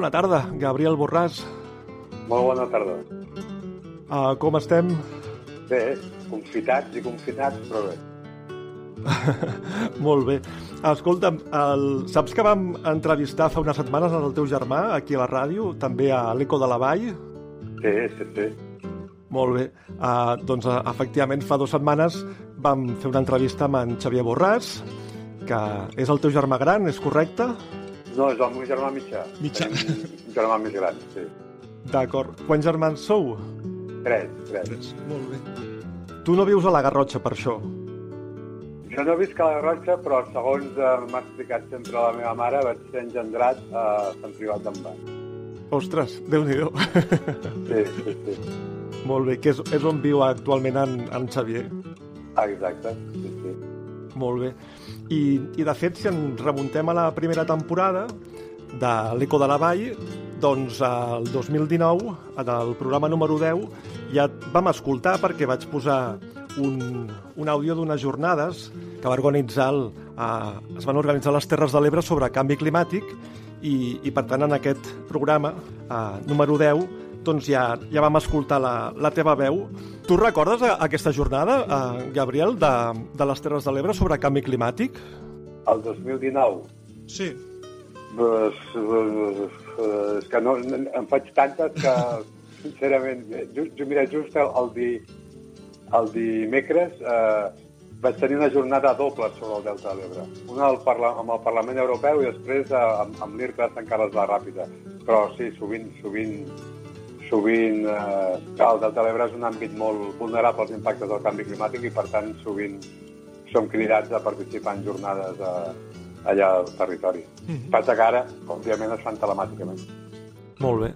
bona tarda, Gabriel Borràs. Molt bona tarda. Uh, com estem? Bé, confitats i confinats, però bé. Molt bé. Escolta'm, el... saps que vam entrevistar fa unes setmanes el teu germà aquí a la ràdio, també a l'Eco de la Vall? Sí, sí, sí. Molt bé. Uh, doncs, uh, efectivament, fa dues setmanes vam fer una entrevista amb en Xavier Borràs, que és el teu germà gran, és correcte? No, és el meu germà mitjà. Mitjà. Tenim Un germà més gran, sí. D'acord. Quants germans sou? Tres, tres. Molt bé. Tu no vius a la Garrotxa per això? Jo no visc a la Garrotxa, però segons eh, m'ha explicat sempre la meva mare, vaig ser engendrat a Sant Privat d'en Bas. Ostres, déu-n'hi-do. Sí, sí, sí. Molt bé, que és, és on viu actualment en, en Xavier. Exacte, sí, sí. Molt bé. I, I, de fet, si ens remuntem a la primera temporada de l'Eco de la Vall, doncs el 2019, en el programa número 10, ja vam escoltar perquè vaig posar un, un àudio d'unes jornades que va organitzar el, eh, es van organitzar les Terres de l'Ebre sobre canvi climàtic i, i per tant en aquest programa eh, número 10 doncs ja, ja vam escoltar la, la teva veu. Tu recordes a, aquesta jornada, eh, Gabriel, de, de les Terres de l'Ebre sobre canvi climàtic? El 2019, Sí. pues, pues, eh, és que no, em faig tantes que, sincerament, just, jo, mira, just el, el, di, el dimecres eh, vaig tenir una jornada doble sobre el Delta de l'Ebre. Una al parla amb el Parlament Europeu i després eh, amb, amb l'IRCA de Sant Carles de la Ràpida. Però sí, sovint, sovint, sovint eh, el Delta de l'Ebre és un àmbit molt vulnerable als impactes del canvi climàtic i, per tant, sovint som cridats a participar en jornades eh, allà al territori. Mm -hmm. Passa que ara, òbviament, es fan telemàticament. Molt bé.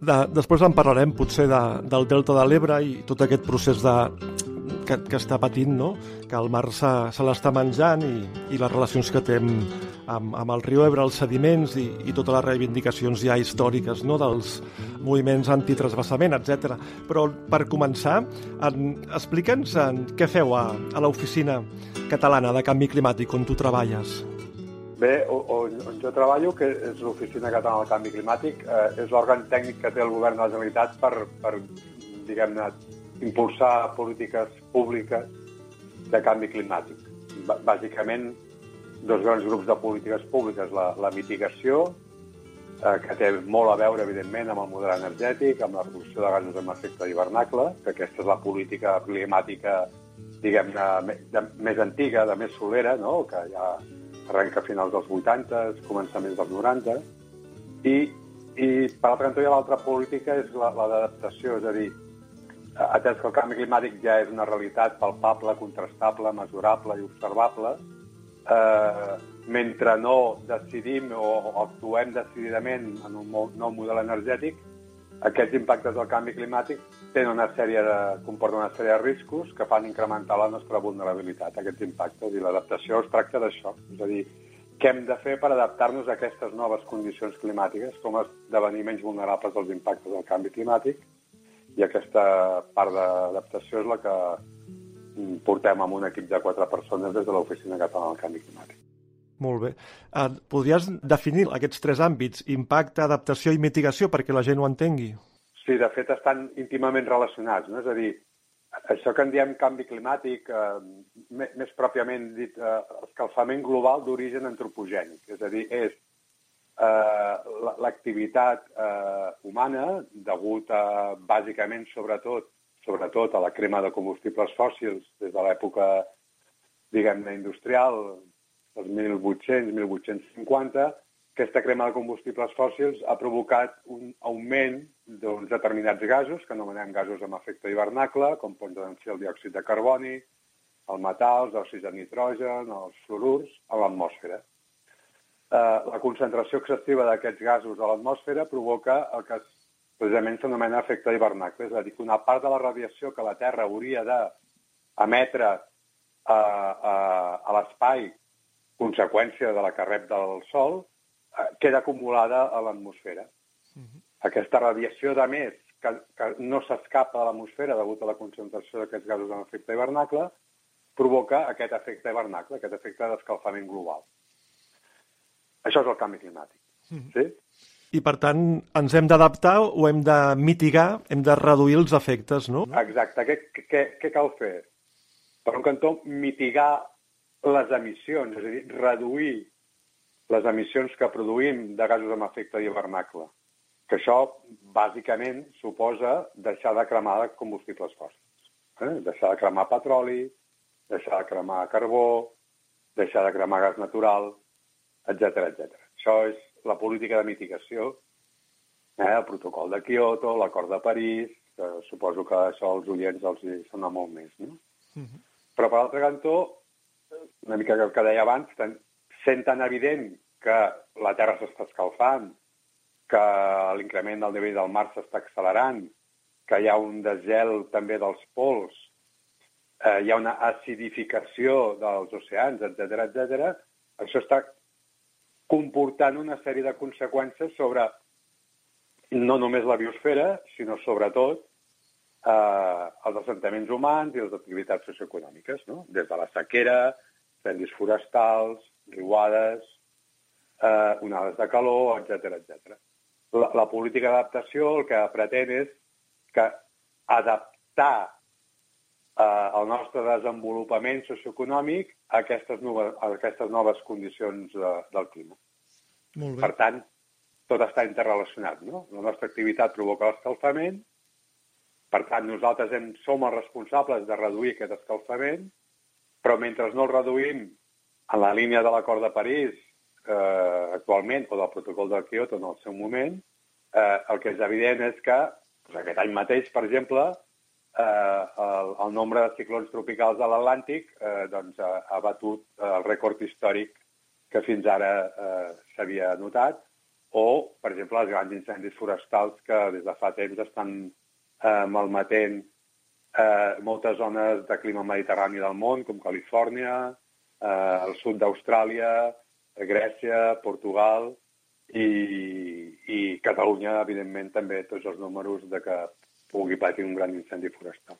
De, després en parlarem potser de, del Delta de l'Ebre i tot aquest procés de, que, que està patint, no? que el mar se, se l'està menjant i, i les relacions que té amb, amb, el riu Ebre, els sediments i, i totes les reivindicacions ja històriques no? dels moviments antitrasbassament, etc. Però per començar, en, explica'ns què feu a, a l'oficina catalana de canvi climàtic on tu treballes. Bé, on, on jo treballo, que és l'Oficina Catalana del Canvi Climàtic, eh, és l'òrgan tècnic que té el govern de la Generalitat per, per diguem-ne, impulsar polítiques públiques de canvi climàtic. Bàsicament, dos grans grups de polítiques públiques, la, la mitigació, eh, que té molt a veure, evidentment, amb el model energètic, amb la reducció de gasos amb efecte d'hivernacle, que aquesta és la política climàtica, diguem-ne, més antiga, de més solera, no? que ja arrenca a finals dels 80, començaments dels 90, i, i per altra cantó hi ha l'altra política, és la, la és a dir, atès que el canvi climàtic ja és una realitat palpable, contrastable, mesurable i observable, eh, mentre no decidim o, actuem decididament en un nou model energètic, aquests impactes del canvi climàtic tenen una sèrie de, comporten una sèrie de riscos que fan incrementar la nostra vulnerabilitat aquests impactes. I l'adaptació es tracta d'això. És a dir, què hem de fer per adaptar-nos a aquestes noves condicions climàtiques, com esdevenir menys vulnerables als impactes del canvi climàtic, i aquesta part d'adaptació és la que portem amb un equip de quatre persones des de l'Oficina Catalana del Canvi Climàtic. Molt bé. Uh, podries definir aquests tres àmbits, impacte, adaptació i mitigació, perquè la gent ho entengui? Sí, de fet estan íntimament relacionats. No? És a dir, això que en diem canvi climàtic, eh, més pròpiament dit, eh, escalfament global d'origen antropogènic. És a dir, és eh, l'activitat eh, humana, degut a, bàsicament, sobretot, sobretot a la crema de combustibles fòssils des de l'època, diguem-ne, industrial, els 1800, 1850, aquesta crema de combustibles fòssils ha provocat un augment d'uns determinats gasos, que anomenem gasos amb efecte hivernacle, com poden ser el diòxid de carboni, el metà, els òxids de nitrogen, els fluorurs, a l'atmosfera. Eh, la concentració excessiva d'aquests gasos a l'atmosfera provoca el que precisament s'anomena efecte hivernacle, és a dir, que una part de la radiació que la Terra hauria d'emetre a, a, a l'espai conseqüència de la que rep del Sol, eh, queda acumulada a l'atmosfera. Uh -huh. Aquesta radiació, de més, que, que no s'escapa a l'atmosfera degut a la concentració d'aquests gasos en efecte hivernacle, provoca aquest efecte hivernacle, aquest efecte d'escalfament global. Això és el canvi climàtic. Uh -huh. sí? I, per tant, ens hem d'adaptar o hem de mitigar, hem de reduir els efectes, no? Exacte. Què, què, què cal fer? Per un cantó, mitigar les emissions, és a dir, reduir les emissions que produïm de gasos amb efecte d'hivernacle, que això bàsicament suposa deixar de cremar combustibles fòssils, eh? deixar de cremar petroli, deixar de cremar carbó, deixar de cremar gas natural, etc etc. Això és la política de mitigació, eh? el protocol de Kyoto, l'acord de París, que suposo que això als oients els hi sona molt més. No? Uh -huh. Però, per l'altre cantó, una mica el que deia abans, tan, sent tan evident que la Terra s'està escalfant, que l'increment del nivell del mar s'està accelerant, que hi ha un desgel també dels pols, eh, hi ha una acidificació dels oceans, etc etc. això està comportant una sèrie de conseqüències sobre no només la biosfera, sinó sobretot eh, els assentaments humans i les activitats socioeconòmiques, no? des de la sequera, incendis forestals, riuades, eh, onades de calor, etc etc. La, la política d'adaptació el que pretén és que adaptar eh, el nostre desenvolupament socioeconòmic a aquestes, noves, a aquestes noves condicions de, del clima. Molt bé. Per tant, tot està interrelacionat. No? La nostra activitat provoca l'escalfament, per tant, nosaltres hem, som els responsables de reduir aquest escalfament, però mentre no el reduïm en la línia de l'acord de París eh, actualment, o del protocol de Kyoto en el seu moment, eh, el que és evident és que doncs aquest any mateix, per exemple, eh, el, el nombre de ciclons tropicals de l'Atlàntic eh, doncs, ha, ha batut el rècord històric que fins ara eh, s'havia notat, o, per exemple, els grans incendis forestals que des de fa temps estan eh, malmetent eh, moltes zones de clima mediterrani del món, com Califòrnia, eh, el sud d'Austràlia, Grècia, Portugal i, i Catalunya, evidentment, també tots els números de que pugui patir un gran incendi forestal.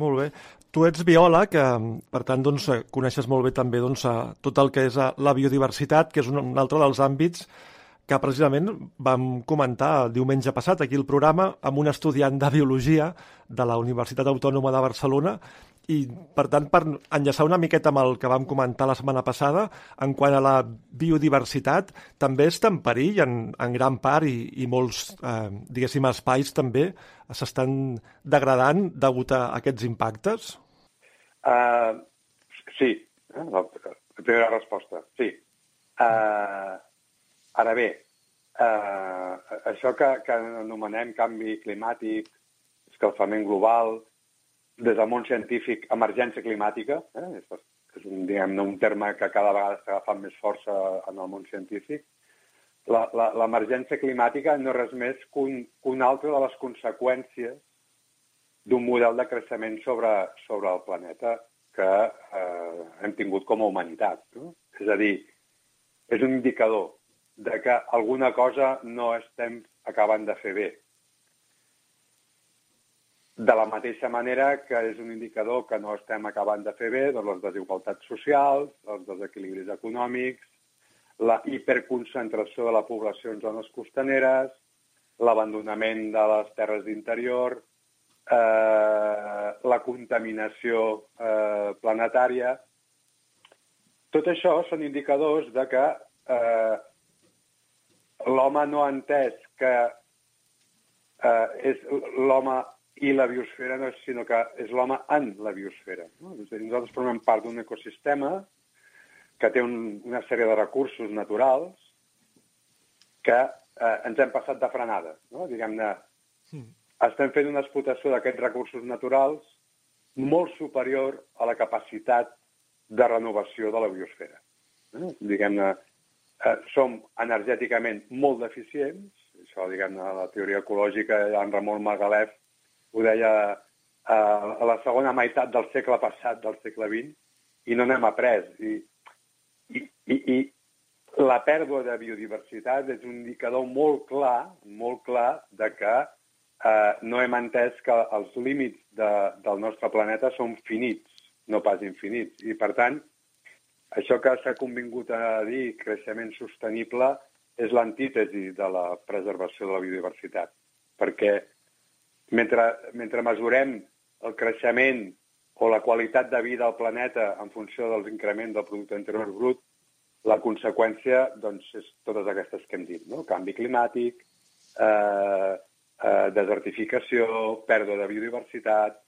Molt bé. Tu ets biòleg, eh, per tant, doncs, coneixes molt bé també doncs, tot el que és la biodiversitat, que és un, un altre dels àmbits que precisament vam comentar diumenge passat aquí el programa amb un estudiant de Biologia de la Universitat Autònoma de Barcelona i, per tant, per enllaçar una miqueta amb el que vam comentar la setmana passada, en quant a la biodiversitat, també està en perill en, en gran part i, i molts, eh, diguéssim, espais també s'estan degradant degut a aquests impactes? Uh, sí, eh? la primera resposta, sí. Uh, ara bé, uh, això que, que anomenem canvi climàtic, escalfament global, des del món científic, emergència climàtica, eh? és un, diguem un terme que cada vegada està agafant més força en el món científic, l'emergència climàtica no és res més que un, que una altra de les conseqüències d'un model de creixement sobre, sobre el planeta que eh, hem tingut com a humanitat. No? És a dir, és un indicador de que alguna cosa no estem acabant de fer bé. De la mateixa manera que és un indicador que no estem acabant de fer bé doncs les desigualtats socials, els desequilibris econòmics, la hiperconcentració de la població en zones costaneres, l'abandonament de les terres d'interior, eh, la contaminació eh, planetària. Tot això són indicadors de que eh, l'home no ha entès que eh, és l'home i la biosfera no sinó que és l'home en la biosfera. No? És a dir, nosaltres formem part d'un ecosistema que té un, una sèrie de recursos naturals que eh, ens hem passat de frenada. No? Diguem-ne, mm. estem fent una explotació d'aquests recursos naturals molt superior a la capacitat de renovació de la biosfera. Eh? Diguem-ne, eh, som energèticament molt deficients, això, diguem-ne, la teoria ecològica, en Ramon Margalef ho deia eh, a la segona meitat del segle passat, del segle XX, i no n'hem après. I, i, i, I la pèrdua de biodiversitat és un indicador molt clar, molt clar, de que eh, no hem entès que els límits de, del nostre planeta són finits, no pas infinits. I, per tant, això que s'ha convingut a dir creixement sostenible és l'antítesi de la preservació de la biodiversitat, perquè mentre, mentre mesurem el creixement o la qualitat de vida al planeta en funció dels increments del producte interior brut, la conseqüència doncs, és totes aquestes que hem dit, no? canvi climàtic, eh, eh, desertificació, pèrdua de biodiversitat...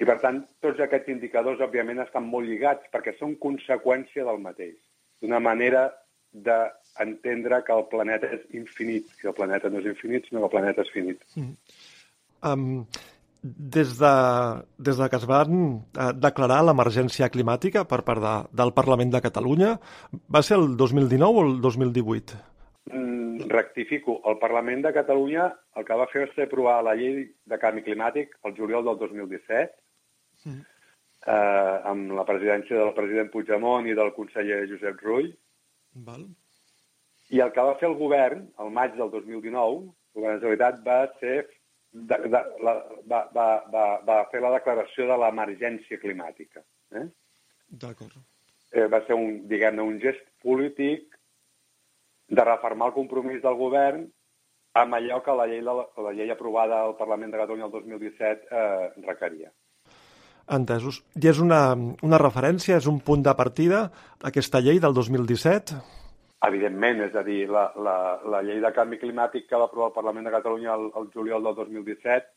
I, per tant, tots aquests indicadors, òbviament, estan molt lligats perquè són conseqüència del mateix. D'una manera d'entendre que el planeta és infinit, que el planeta no és infinit, sinó que el planeta és finit. Mm. Um, des de, des de que es van uh, declarar l'emergència climàtica per part de, del Parlament de Catalunya, va ser el 2019 o el 2018? Mm, rectifico. El Parlament de Catalunya el que va fer va ser aprovar la llei de canvi climàtic el juliol del 2017, mm. eh, amb la presidència del president Puigdemont i del conseller Josep Rull. Val. I el que va fer el govern, el maig del 2019, el govern de la Generalitat, va ser de, de, la, va, va, va, va fer la declaració de l'emergència climàtica. Eh? D'acord. Eh, va ser un, diguem-ne, un gest polític de reformar el compromís del govern amb allò que la llei, la, la llei aprovada al Parlament de Catalunya el 2017 eh, requeria. Entesos. I és una, una referència, és un punt de partida, aquesta llei del 2017? Evidentment, és a dir, la, la, la llei de canvi climàtic que va aprovar el Parlament de Catalunya el, el juliol del 2017,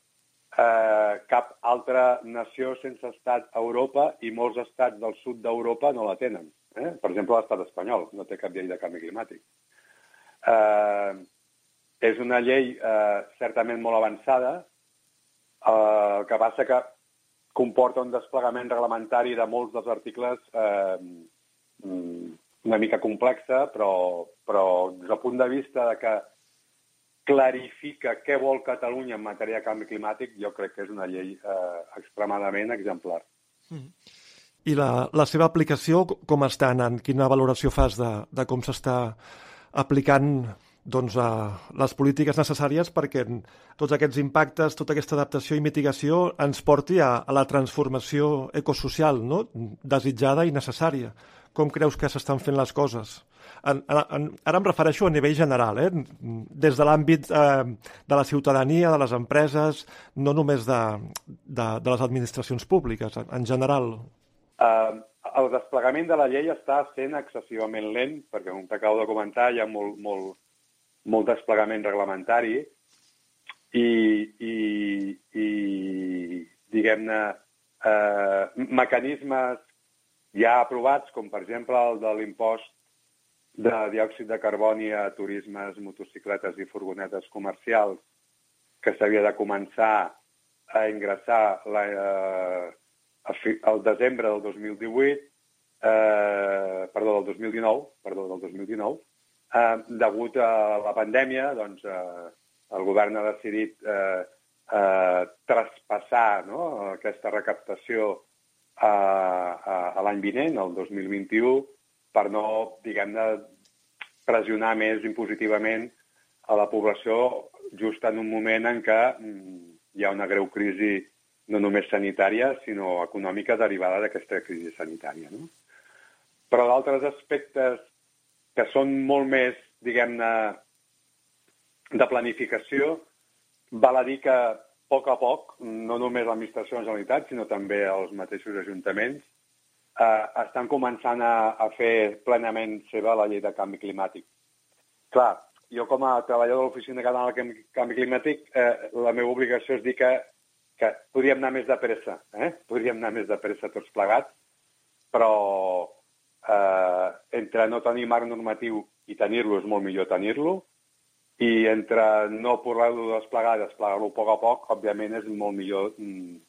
eh, cap altra nació sense estat a Europa i molts estats del sud d'Europa no la tenen. Eh? Per exemple, l'estat espanyol no té cap llei de canvi climàtic. Eh, és una llei eh, certament molt avançada, eh, el que passa que comporta un desplegament reglamentari de molts dels articles eh, mm, una mica complexa, però, però des del punt de vista de que clarifica què vol Catalunya en matèria de canvi climàtic, jo crec que és una llei eh, extremadament exemplar. Mm. I la, la seva aplicació com està anant? Quina valoració fas de, de com s'està aplicant doncs, a les polítiques necessàries perquè tots aquests impactes, tota aquesta adaptació i mitigació ens porti a, a la transformació ecosocial no? desitjada i necessària. Com creus que s'estan fent les coses? En, en, ara em refereixo a nivell general, eh? des de l'àmbit eh, de la ciutadania, de les empreses, no només de, de, de les administracions públiques, en, en general. Uh, el desplegament de la llei està sent excessivament lent, perquè, com t'acabo de comentar, hi ha molt, molt, molt desplegament reglamentari i, i, i diguem-ne, eh, mecanismes ja aprovats, com per exemple el de l'impost de diòxid de carboni a turismes, motocicletes i furgonetes comercials, que s'havia de començar a ingressar la, eh, al desembre del 2018, eh, perdó, del 2019, perdó, del 2019, eh, degut a la pandèmia, doncs, eh, el govern ha decidit eh, eh, traspassar no, aquesta recaptació a, a, a l'any vinent, el 2021, per no, diguem-ne, pressionar més impositivament a la població just en un moment en què mm, hi ha una greu crisi no només sanitària, sinó econòmica derivada d'aquesta crisi sanitària. No? Però d'altres aspectes que són molt més, diguem-ne, de planificació, val a dir que a poc a poc, no només l'administració de la Generalitat, sinó també els mateixos ajuntaments, eh, estan començant a, a fer plenament seva la llei de canvi climàtic. Clar, jo com a treballador de l'Oficina Catalana del Canvi Climàtic, eh, la meva obligació és dir que que podríem anar més de pressa, eh? podríem anar més de pressa tots plegats, però eh, entre no tenir marc normatiu i tenir-lo és molt millor tenir-lo, i entre no poder-lo desplegar i desplegar-lo a poc a poc, òbviament és molt millor mm,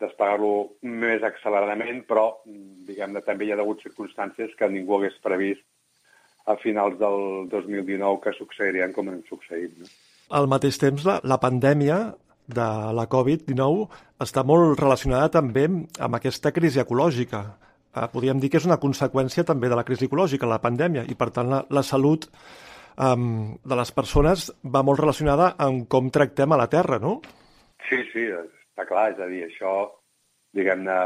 desplegar-lo més acceleradament, però mm, diguem-ne també hi ha hagut circumstàncies que ningú hagués previst a finals del 2019 que succeirien com han succeït. No? Al mateix temps, la, la pandèmia de la Covid-19 està molt relacionada també amb aquesta crisi ecològica. Eh, podríem dir que és una conseqüència també de la crisi ecològica, la pandèmia, i per tant la, la salut um, de les persones va molt relacionada amb com tractem a la Terra, no? Sí, sí, està clar. És a dir, això, diguem-ne,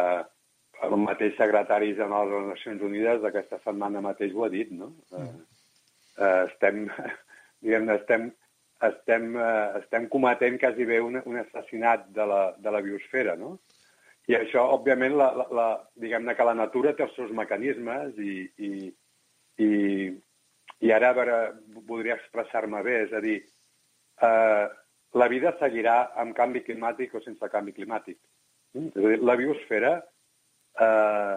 el mateix secretari general de les Nacions Unides aquesta setmana mateix ho ha dit, no? Mm. Uh, estem, diguem-ne, estem estem, eh, estem cometent quasi bé un, un assassinat de la, de la biosfera, no? I això, òbviament, la, la, la, diguem-ne que la natura té els seus mecanismes i, i, i, i ara veure, voldria expressar-me bé, és a dir, eh, la vida seguirà amb canvi climàtic o sense canvi climàtic. Mm? És a dir, la biosfera, eh,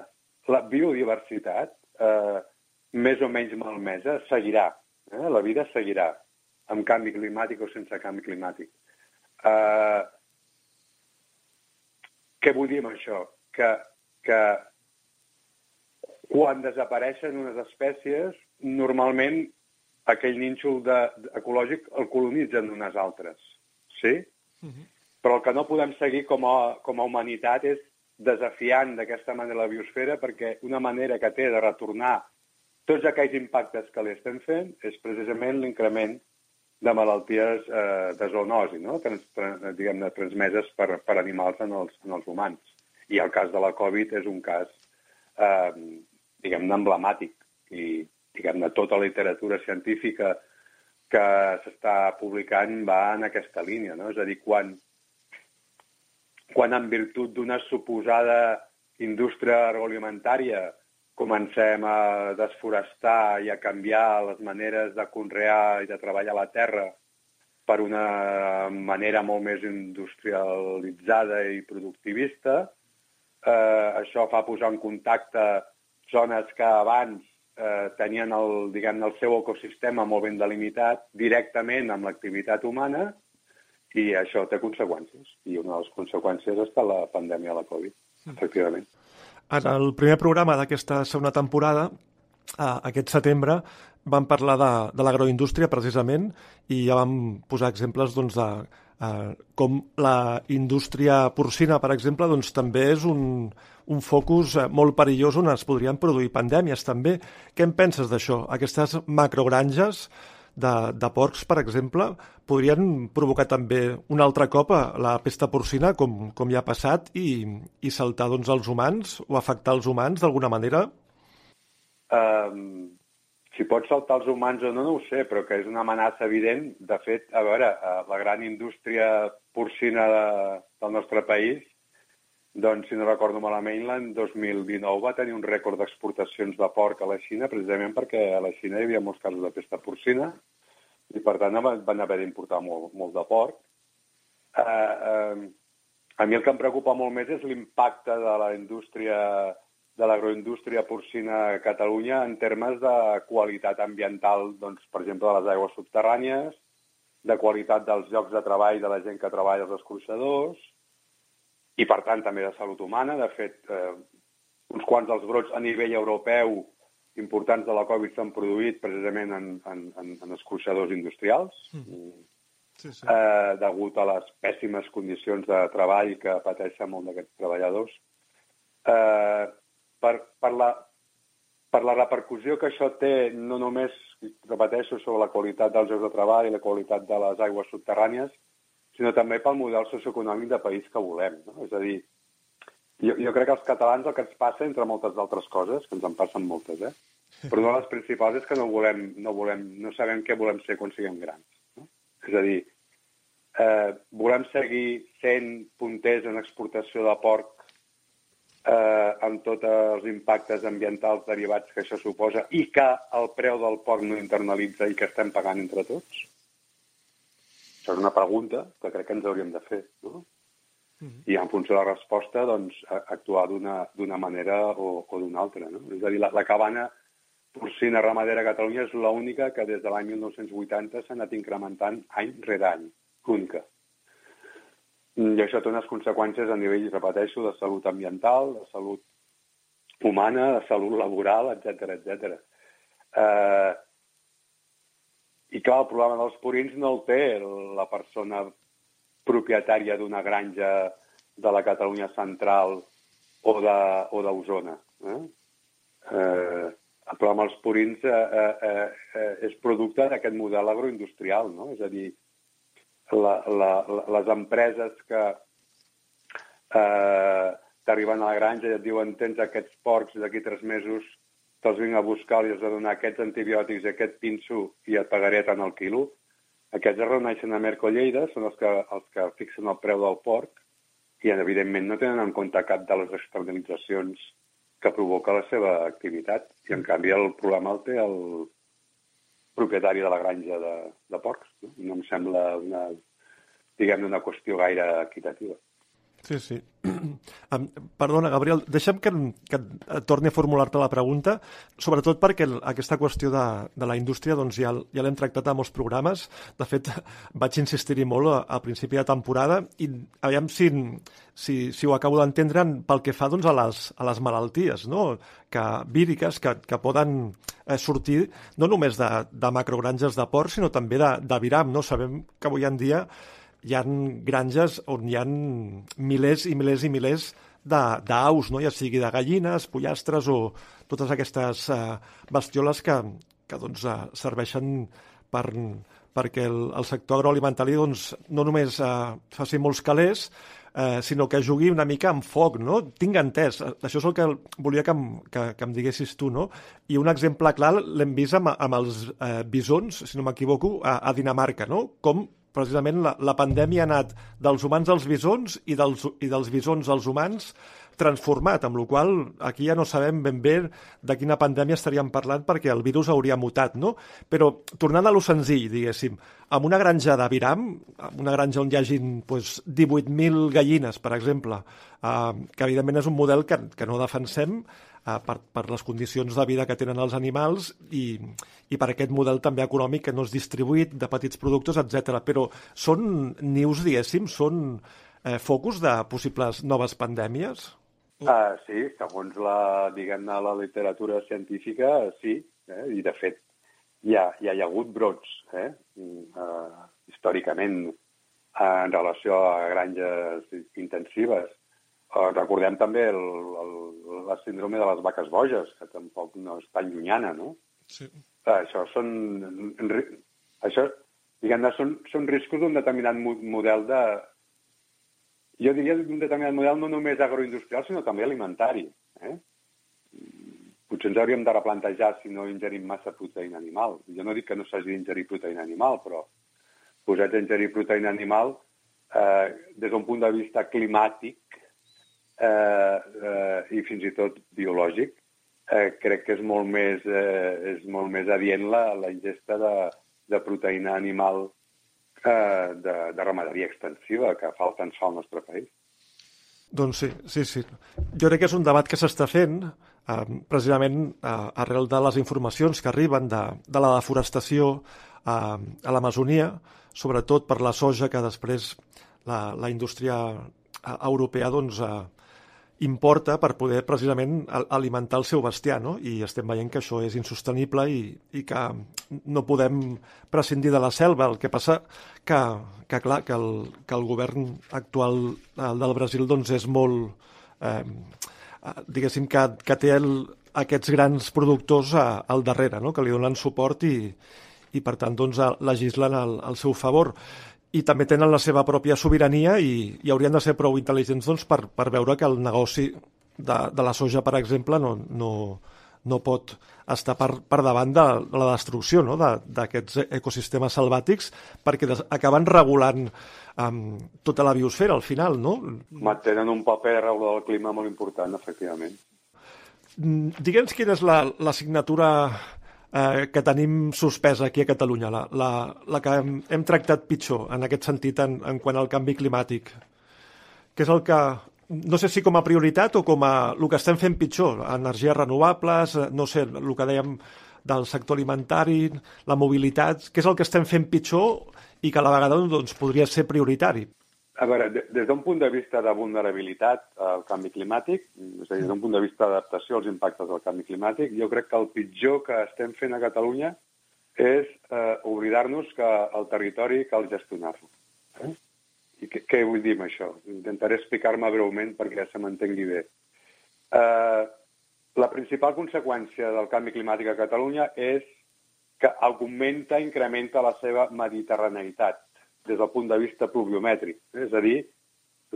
la biodiversitat, eh, més o menys malmesa, seguirà. Eh? La vida seguirà amb canvi climàtic o sense canvi climàtic. Uh, què vull dir amb això? Que, que quan desapareixen unes espècies, normalment aquell nínxol de, de, ecològic el colonitzen unes altres. Sí? Uh -huh. Però el que no podem seguir com a, com a humanitat és desafiant d'aquesta manera la biosfera perquè una manera que té de retornar tots aquells impactes que li estem fent és precisament l'increment de malalties eh, de zoonosi, no? Trans, diguem-ne, transmeses per, per animals en els, en els humans. I el cas de la Covid és un cas, eh, diguem-ne, emblemàtic. I, diguem-ne, tota la literatura científica que s'està publicant va en aquesta línia, no? És a dir, quan, quan en virtut d'una suposada indústria agroalimentària comencem a desforestar i a canviar les maneres de conrear i de treballar la terra per una manera molt més industrialitzada i productivista. Eh, això fa posar en contacte zones que abans eh, tenien el, diguem el seu ecosistema molt ben delimitat directament amb l'activitat humana i això té conseqüències. I una de les conseqüències està la pandèmia de la Covid, mm. En el primer programa d'aquesta segona temporada, eh, aquest setembre, vam parlar de, de l'agroindústria, precisament, i ja vam posar exemples doncs, de eh, com la indústria porcina, per exemple, doncs també és un, un focus eh, molt perillós on es podrien produir pandèmies també. Què en penses d'això? Aquestes macrogranges de, de porcs, per exemple, podrien provocar també un altre cop la pesta porcina, com, com ja ha passat, i, i saltar doncs, els humans o afectar els humans d'alguna manera? Um, si pot saltar els humans o no, no ho sé, però que és una amenaça evident. De fet, a veure, eh, la gran indústria porcina de, del nostre país, doncs, si no recordo malament, l'any 2019 va tenir un rècord d'exportacions de porc a la Xina, precisament perquè a la Xina hi havia molts casos de pesta porcina i, per tant, van haver d'importar molt, molt de porc. Uh, uh, a mi el que em preocupa molt més és l'impacte de la indústria de l'agroindústria porcina a Catalunya en termes de qualitat ambiental, doncs, per exemple, de les aigües subterrànies, de qualitat dels llocs de treball de la gent que treballa als escorxadors, i, per tant, també de salut humana. De fet, eh, uns quants dels brots a nivell europeu importants de la Covid s'han produït precisament en, en, en, en escorxadors industrials, mm. sí, sí. Eh, degut a les pèssimes condicions de treball que pateixen molt d'aquests treballadors. Eh, per, per, la, per la repercussió que això té no només, repeteixo, sobre la qualitat dels llocs de treball i la qualitat de les aigües subterrànies, sinó també pel model socioeconòmic de país que volem. No? És a dir, jo, jo crec que als catalans el que ens passa, entre moltes altres coses, que ens en passen moltes, eh? però una de les principals és que no, volem, no, volem, no sabem què volem ser quan siguem grans. No? És a dir, eh, volem seguir sent punters en exportació de porc eh, amb tots els impactes ambientals derivats que això suposa i que el preu del porc no internalitza i que estem pagant entre tots? Això és una pregunta que crec que ens hauríem de fer, no? Mm -hmm. I en funció de la resposta, doncs, actuar d'una manera o, o d'una altra, no? És a dir, la, la cabana porcina ramadera a Catalunya és l'única que des de l'any 1980 s'ha anat incrementant any rere any, única. I això té unes conseqüències a nivell, repeteixo, de salut ambiental, de salut humana, de salut laboral, etc etc. Eh, I clar, el problema dels purins no el té la persona propietària d'una granja de la Catalunya central o d'Osona. Eh? Eh, el problema dels purins eh, eh, eh, és producte d'aquest model agroindustrial, no? És a dir, la, la, les empreses que eh, t'arriben a la granja i et diuen tens aquests porcs d'aquí tres mesos te'ls vinc a buscar i has de donar aquests antibiòtics i aquest pinso i et pagaré tant el quilo. Aquests es reuneixen a Merco Lleida, són els que, els que fixen el preu del porc i, evidentment, no tenen en compte cap de les externalitzacions que provoca la seva activitat. I, en canvi, el problema el té el, propietari de la granja de, de porcs. No, no em sembla una, diguem una qüestió gaire equitativa. Sí, sí. Um, perdona, Gabriel, deixa'm que, que torni a formular-te la pregunta, sobretot perquè aquesta qüestió de, de la indústria doncs, ja, ja l'hem tractat a molts programes. De fet, vaig insistir-hi molt al principi de temporada i aviam si, si, si ho acabo d'entendre pel que fa doncs, a, les, a les malalties no? que, víriques que, que poden eh, sortir no només de, de macrogranges de porc, sinó també de, de viram. No? Sabem que avui en dia hi ha granges on hi ha milers i milers i milers d'aus, no? ja sigui de gallines, pollastres o totes aquestes uh, bestioles que, que doncs, uh, serveixen per, perquè el, el sector agroalimentari doncs, no només uh, faci molts calés, eh, sinó que jugui una mica amb foc, no? Tinc entès, això és el que volia que em, que, que em diguessis tu, no? I un exemple clar l'hem vist amb, amb els eh, bisons, si no m'equivoco, a, a Dinamarca, no? Com precisament la, la pandèmia ha anat dels humans als bisons i dels, i dels bisons als humans transformat, amb la qual aquí ja no sabem ben bé de quina pandèmia estaríem parlant perquè el virus hauria mutat, no? Però tornant a lo senzill, diguéssim, amb una granja de viram, amb una granja on hi hagin pues, 18.000 gallines, per exemple, eh, que evidentment és un model que, que no defensem, eh, per, per les condicions de vida que tenen els animals i, i per aquest model també econòmic que no és distribuït de petits productes, etc. Però són nius, diguéssim, són eh, focus de possibles noves pandèmies? Uh, sí, segons la, diguem-ne, la literatura científica, sí, eh? i de fet hi ha, hi ha hagut brots, eh? uh, històricament en relació a granges intensives. Eh, recordem també el, el, la síndrome de les vaques boges, que tampoc no és tan llunyana, no? Sí. Eh, això són... Això, diguem-ne, són, són riscos d'un determinat model de... Jo diria d'un determinat model no només agroindustrial, sinó també alimentari. Eh? Potser ens hauríem de replantejar si no ingerim massa proteïna animal. Jo no dic que no s'hagi d'ingerir proteïna animal, però posats a ingerir proteïna animal eh, des d'un punt de vista climàtic eh, eh, i fins i tot biològic, eh, crec que és molt més, eh, és molt més adient la, la ingesta de, de proteïna animal eh, de, de ramaderia extensiva que fa tant sol al nostre país. Doncs sí, sí, sí. Jo crec que és un debat que s'està fent eh, precisament eh, arrel de les informacions que arriben de, de la deforestació eh, a l'Amazonia, sobretot per la soja que després la, la indústria eh, europea doncs, eh, importa per poder precisament alimentar el seu bestiar, no? I estem veient que això és insostenible i, i que no podem prescindir de la selva. El que passa que, que clar, que el, que el govern actual el del Brasil doncs és molt... Eh, diguéssim que, que té el, aquests grans productors a, al darrere, no? que li donen suport i, i per tant doncs, legislen al, al seu favor i també tenen la seva pròpia sobirania i, i haurien de ser prou intel·ligents doncs, per, per veure que el negoci de, de la soja, per exemple, no, no, no pot estar per, per davant de la destrucció no? d'aquests ecosistemes selvàtics perquè des, acaben regulant um, tota la biosfera al final, no? Tenen un paper regular del clima molt important, efectivament. Mm, digue'ns quina és la, la signatura eh, que tenim suspesa aquí a Catalunya, la, la, la que hem, hem tractat pitjor en aquest sentit en, en quant al canvi climàtic? Que és el que, no sé si com a prioritat o com a el que estem fent pitjor, energies renovables, eh, no sé, el que dèiem del sector alimentari, la mobilitat, què és el que estem fent pitjor i que a la vegada doncs, podria ser prioritari? A veure, des d'un punt de vista de vulnerabilitat al canvi climàtic, és a dir, des d'un punt de vista d'adaptació als impactes del canvi climàtic, jo crec que el pitjor que estem fent a Catalunya és eh, oblidar-nos que el territori cal gestionar-lo. Eh? I què, què vull dir amb això? Intentaré explicar-me breument perquè se m'entengui bé. Eh, la principal conseqüència del canvi climàtic a Catalunya és que augmenta, incrementa la seva mediterraneïtat des del punt de vista pluviomètric. És a dir,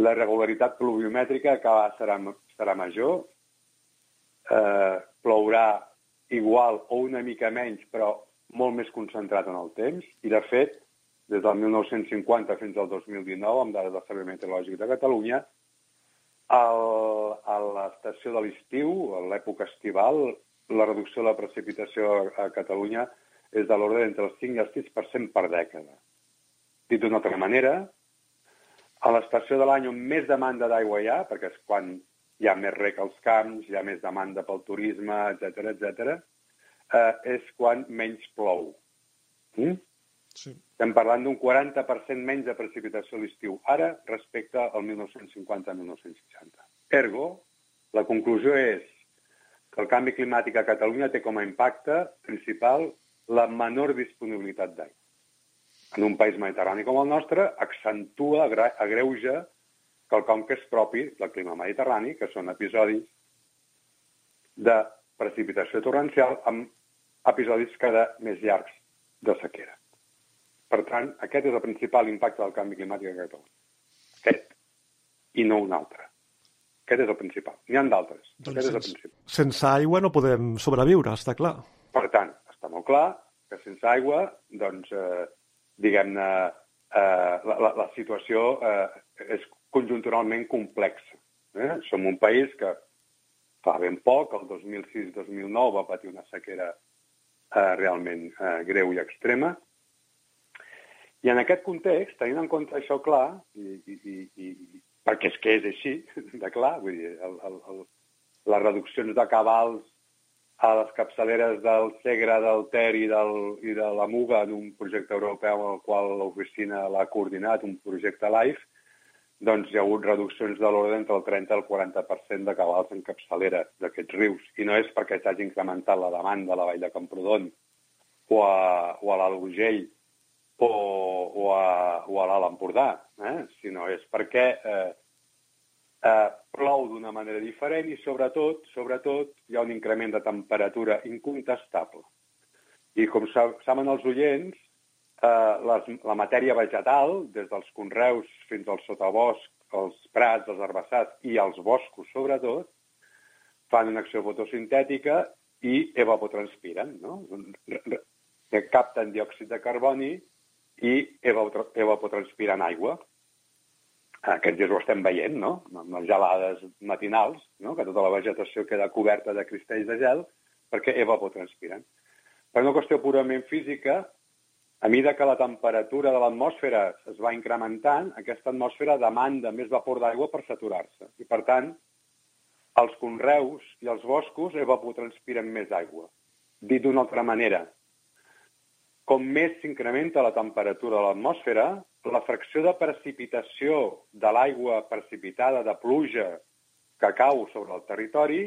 la regularitat pluviomètrica cada serà, serà major, eh, plourà igual o una mica menys, però molt més concentrat en el temps, i de fet, des del 1950 fins al 2019, amb dades del Servei Meteorològic de Catalunya, el, a l'estació de l'estiu, a l'època estival, la reducció de la precipitació a, Catalunya és de l'ordre d'entre el 5 i el 6% per dècada. Dit d'una altra manera, a l'estació de l'any on més demanda d'aigua hi ha, perquè és quan hi ha més rec als camps, hi ha més demanda pel turisme, etc etc, eh, és quan menys plou. Mm? Sí. Estem parlant d'un 40% menys de precipitació a l'estiu ara respecte al 1950-1960. Ergo, la conclusió és que el canvi climàtic a Catalunya té com a impacte principal la menor disponibilitat d'aigua en un país mediterrani com el nostre, accentua, agreuja quelcom que és propi del clima mediterrani, que són episodis de precipitació torrencial amb episodis cada més llargs de sequera. Per tant, aquest és el principal impacte del canvi climàtic a Catalunya. Aquest, i no un altre. Aquest és el principal. N'hi ha d'altres. Doncs aquest sense, és el principal. Sense aigua no podem sobreviure, està clar. Per tant, està molt clar que sense aigua, doncs, eh, diguem-ne, eh, la, la, la situació eh, és conjunturalment complexa. Eh? Som un país que fa ben poc, el 2006-2009, va patir una sequera eh, realment eh, greu i extrema. I en aquest context, tenint en compte això clar, i, i, i, i perquè és que és així, de clar, vull dir, el, el, el, les reduccions de cabals a les capçaleres del Segre, del Ter i, del, i de la Muga en un projecte europeu en el qual l'oficina l'ha coordinat, un projecte LIFE, doncs hi ha hagut reduccions de l'ordre entre el 30 i el 40% de cabals en capçalera d'aquests rius. I no és perquè s'hagi incrementat la demanda a la vall de Camprodon o a, o a l'Alt Urgell o, o a, o a l'Alt Empordà, eh? sinó és perquè eh, eh, plou d'una manera diferent i, sobretot, sobretot, hi ha un increment de temperatura incontestable. I com saben els oients, eh, les, la matèria vegetal, des dels conreus fins al sotabosc, els prats, els herbassars i els boscos, sobretot, fan una acció fotosintètica i evapotranspiren, no? Capten diòxid de carboni i evapotranspiren aigua. Aquests dies ho estem veient, no? Amb les gelades matinals, no? que tota la vegetació queda coberta de cristalls de gel perquè evapotranspiren. Per una qüestió purament física, a mesura que la temperatura de l'atmosfera es va incrementant, aquesta atmosfera demanda més vapor d'aigua per saturar-se. I, per tant, els conreus i els boscos evapotranspiren més aigua. Dit d'una altra manera, com més s'incrementa la temperatura de l'atmosfera, la fracció de precipitació de l'aigua precipitada de pluja que cau sobre el territori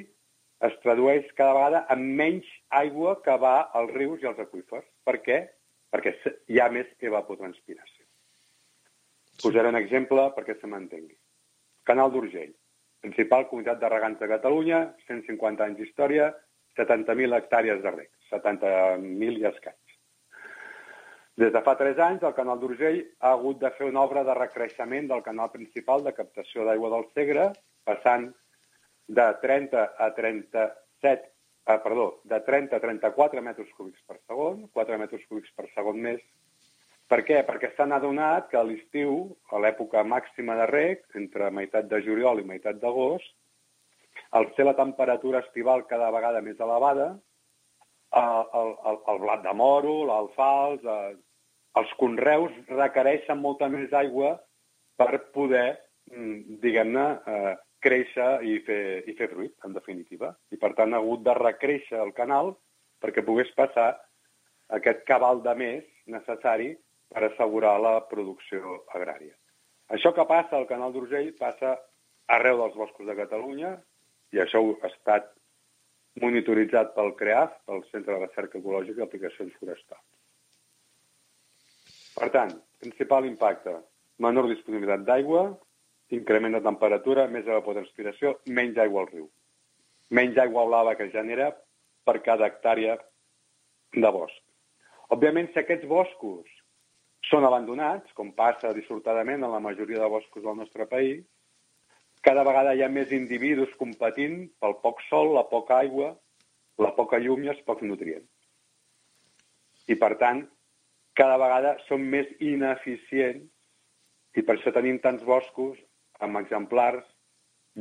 es tradueix cada vegada en menys aigua que va als rius i als aqüífers. Per què? perquè hi ha més evapotranspiració. Posaré un exemple perquè se m'entengui. Canal d'Urgell, principal comunitat de regants de Catalunya, 150 anys d'història, 70.000 hectàrees de rec, 70.000 i escaig. Des de fa 3 anys, el canal d'Urgell ha hagut de fer una obra de recreixement del canal principal de captació d'aigua del Segre, passant de 30 a 37 ah, perdó, de 30 a 34 metres cúbics per segon, 4 metres cúbics per segon més. Per què? Perquè s'han adonat que a l'estiu, a l'època màxima de rec, entre meitat de juliol i meitat d'agost, al ser la temperatura estival cada vegada més elevada, el, el, el blat de moro, l'alfals, eh, els conreus requereixen molta més aigua per poder, mm, diguem-ne, eh, créixer i fer, i fer fruit, en definitiva. I, per tant, ha hagut de recréixer el canal perquè pogués passar aquest cabal de més necessari per assegurar la producció agrària. Això que passa al canal d'Urgell passa arreu dels boscos de Catalunya i això ha estat monitoritzat pel CREAF, pel Centre de Recerca Ecològica i Aplicacions Forestals. Per tant, principal impacte, menor disponibilitat d'aigua, increment de temperatura, més evapotranspiració, menys aigua al riu. Menys aigua blava que genera per cada hectàrea de bosc. Òbviament, si aquests boscos són abandonats, com passa dissortadament en la majoria de boscos del nostre país, cada vegada hi ha més individus competint pel poc sol, la poca aigua, la poca llum i els pocs nutrients. I, per tant, cada vegada són més ineficients i per això tenim tants boscos amb exemplars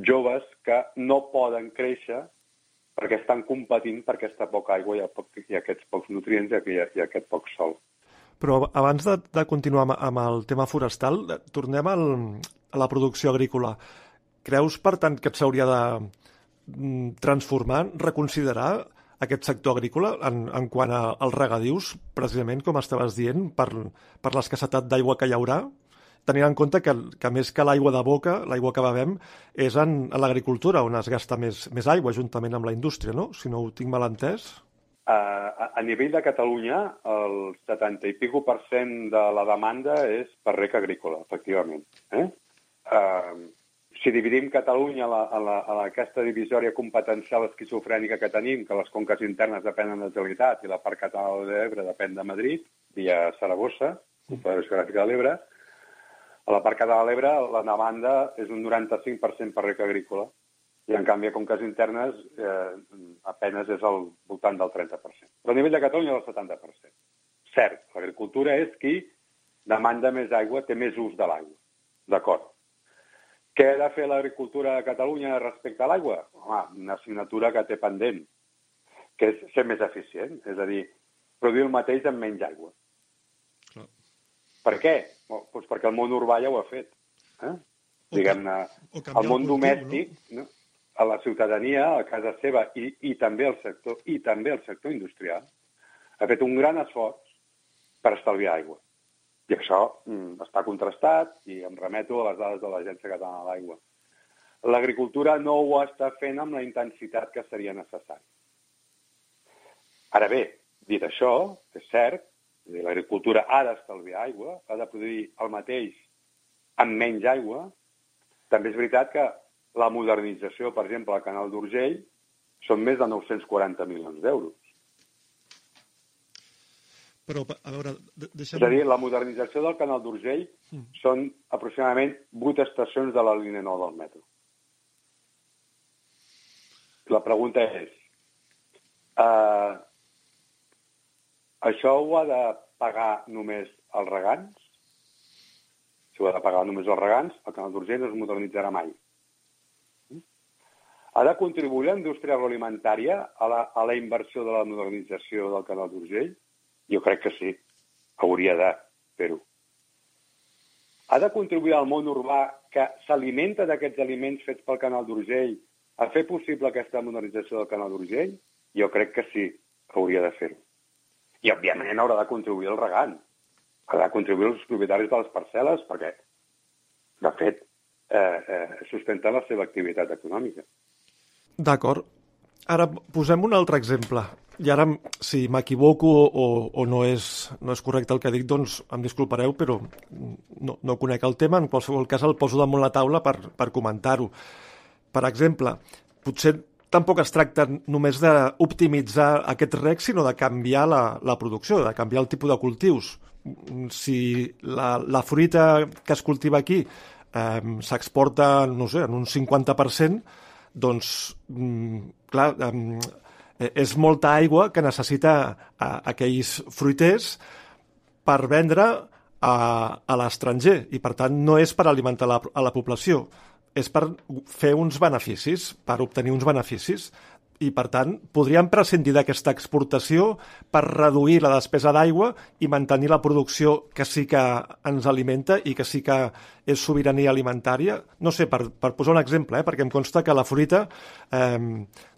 joves que no poden créixer perquè estan competint per aquesta poca aigua i, poc, i aquests pocs nutrients i, i aquest poc sol. Però abans de, de continuar amb, amb el tema forestal, tornem al, a la producció agrícola. Creus, per tant, que s'hauria de mm, transformar, reconsiderar aquest sector agrícola en, en quant als regadius, precisament com estaves dient, per, per l'escassetat d'aigua que hi haurà? tenint en compte que, que més que l'aigua de boca, l'aigua que bevem, és en, en l'agricultura, on es gasta més, més aigua, juntament amb la indústria, no? Si no ho tinc mal entès. A, a nivell de Catalunya, el 70 i pico per cent de la demanda és per rec agrícola, efectivament. Eh? Uh, si dividim Catalunya a, la, a, la, a aquesta divisòria competencial esquizofrènica que tenim, que les conques internes depenen de la Generalitat i la part catalana de l'Ebre depèn de Madrid, via Saragossa, Confederació Geogràfica de l'Ebre, a la part de l'Ebre la demanda és un 95% per rec agrícola i en canvi a conques internes eh, apenes és al voltant del 30%. Però a nivell de Catalunya és el 70%. Cert, l'agricultura és qui demanda més aigua, té més ús de l'aigua. D'acord. Què ha de fer l'agricultura de Catalunya respecte a l'aigua? Home, una assignatura que té pendent, que és ser més eficient, és a dir, produir el mateix amb menys aigua. Per què? Bueno, doncs perquè el món urbà ja ho ha fet. Eh? Diguem-ne, el món domèstic, no? a la ciutadania, a casa seva, i, i també el sector i també el sector industrial, ha fet un gran esforç per estalviar aigua. Això mm, està contrastat i em remeto a les dades de l'Agència Catalana de l'Aigua. L'agricultura no ho està fent amb la intensitat que seria necessari. Ara bé, dit això, és cert L'agricultura ha d'estalviar aigua, ha de produir el mateix amb menys aigua. També és veritat que la modernització, per exemple, al canal d'Urgell, són més de 940 milions d'euros. Però, a veure, deixem... És a dir, la modernització del canal d'Urgell mm. són aproximadament 8 estacions de la línia 9 del metro. La pregunta és, uh, això ho ha de pagar només els regants? Si ho ha de pagar només els regants, el canal d'Urgell no es modernitzarà mai. Ha de contribuir la indústria agroalimentària a la, a la inversió de la modernització del canal d'Urgell? Jo crec que sí. Hauria de fer-ho. Ha de contribuir al món urbà que s'alimenta d'aquests aliments fets pel canal d'Urgell a fer possible aquesta modernització del canal d'Urgell? Jo crec que sí, hauria de fer-ho. I, òbviament, haurà de contribuir el regant. Haurà de contribuir els propietaris de les parcel·les, perquè, de fet, eh, eh, sustenten la seva activitat econòmica. D'acord. Ara posem un altre exemple. I ara, si m'equivoco o, o no, és, no és correcte el que dic, doncs em disculpareu, però no, no conec el tema. En qualsevol cas, el poso damunt la taula per, per comentar-ho. Per exemple, potser tampoc es tracta només d'optimitzar aquest rec, sinó de canviar la, la producció, de canviar el tipus de cultius. Si la, la fruita que es cultiva aquí eh, s'exporta, no sé, en un 50%, doncs, mm, clar, eh, és molta aigua que necessita a, aquells fruiters per vendre a, a l'estranger. I, per tant, no és per alimentar la, a la població, és per fer uns beneficis, per obtenir uns beneficis i, per tant, podríem prescindir d'aquesta exportació per reduir la despesa d'aigua i mantenir la producció que sí que ens alimenta i que sí que és sobirania alimentària. No sé, per, per posar un exemple, eh, perquè em consta que la fruita eh,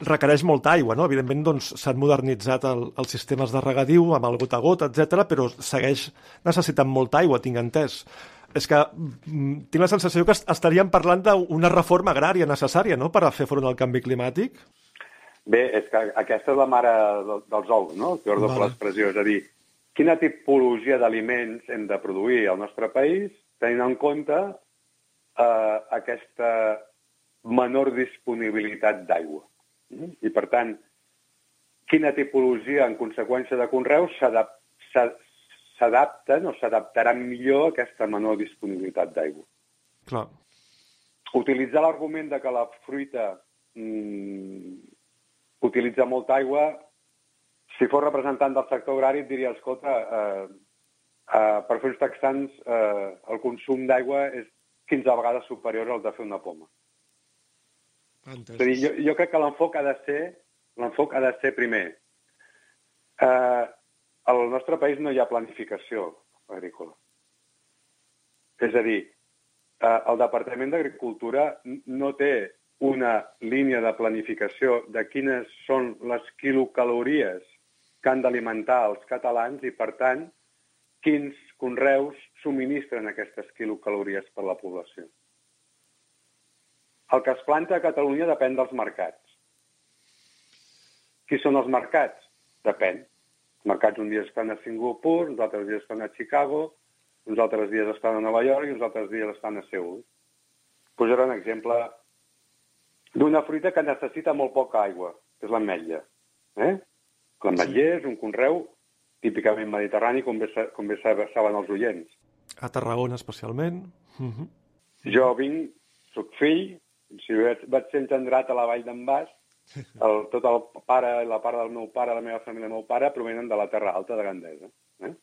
requereix molta aigua. No? Evidentment, doncs, modernitzat el, els sistemes de regadiu amb el gota a gota, etc, però segueix necessitant molta aigua, tinc entès és que mm, tinc la sensació que estaríem parlant d'una reforma agrària necessària no? per a fer front al canvi climàtic. Bé, és que aquesta és la mare dels ous, no? Que ordó vale. l'expressió. És a dir, quina tipologia d'aliments hem de produir al nostre país tenint en compte eh, aquesta menor disponibilitat d'aigua. Mm? I, per tant, quina tipologia, en conseqüència de conreus, s'adapten o s'adaptaran millor a aquesta menor disponibilitat d'aigua. Clar. Utilitzar l'argument de que la fruita mm, utilitza molta aigua. Si fos representant del sector agrari et diria, escolta, eh, eh, per fer uns texans eh, el consum d'aigua és 15 vegades superior al de fer una poma. És a dir, jo, jo crec que l'enfoc ha de ser l'enfoc ha de ser primer. Eh, al nostre país no hi ha planificació agrícola. És a dir, eh, el Departament d'Agricultura no té una línia de planificació de quines són les quilocalories que han d'alimentar els catalans i, per tant, quins conreus subministren aquestes quilocalories per la població. El que es planta a Catalunya depèn dels mercats. Qui són els mercats? Depèn. Els mercats un dia estan a Singapur, uns altres dies estan a Chicago, uns altres dies estan a Nova York i uns altres dies estan a Seul. Posaré un exemple d'una fruita que necessita molt poca aigua, que és l'ametlla. Eh? L'ametller sí. és un conreu típicament mediterrani, com bé, com bé saben els oients. A Tarragona, especialment. Uh -huh. Jo vinc, sóc fill, si vaig, vaig ser engendrat a la vall d'en Bas, el, tot el pare i la part del meu pare, la meva família, el meu pare, provenen de la Terra Alta de Gandesa. Eh?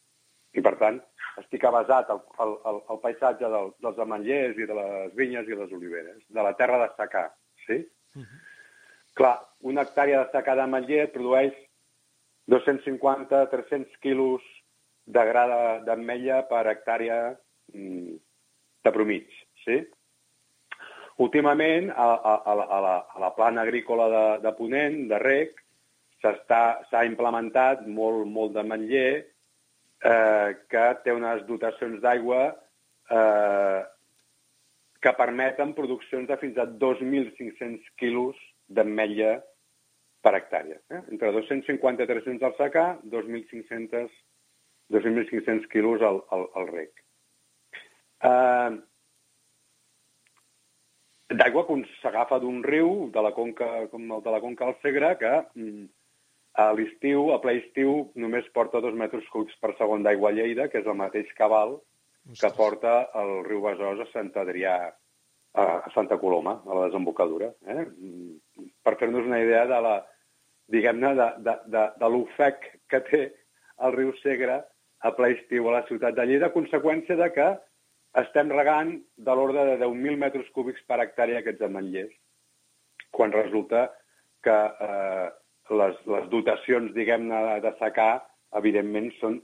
I, per tant, estic avasat al, al, al, al paisatge del, dels ametllers i de les vinyes i les oliveres, de la terra de secà sí? Uh -huh. Clar, una hectàrea de secà d'ametller produeix 250-300 quilos de gra d'ametlla per hectàrea mm, de promig, sí? Últimament, a, a, a, la, a, la, a la plana agrícola de, de Ponent, de rec, s'ha implementat molt, molt d'ametller eh, que té unes dotacions d'aigua eh, que permeten produccions de fins a 2.500 quilos d'ametlla per hectàrea. Eh? Entre 250 i 300 al secà, 2.500 2.500 quilos al, al, al rec. Uh, D'aigua que s'agafa d'un riu de la conca, com el de la conca del Segre, que mm, a l'estiu, a ple estiu, només porta dos metres cúbics per segon d'aigua a Lleida, que és el mateix cabal que porta el riu Besòs a Sant Adrià, a Santa Coloma, a la desembocadura. Eh? Mm, per fer-nos una idea de la, diguem-ne, de, de, de, de l'ofec que té el riu Segre a ple estiu a la ciutat de Lleida, a conseqüència de que estem regant de l'ordre de 10.000 metres cúbics per hectàrea aquests ametllers, quan resulta que eh, les, les dotacions, diguem-ne, de secar, evidentment, són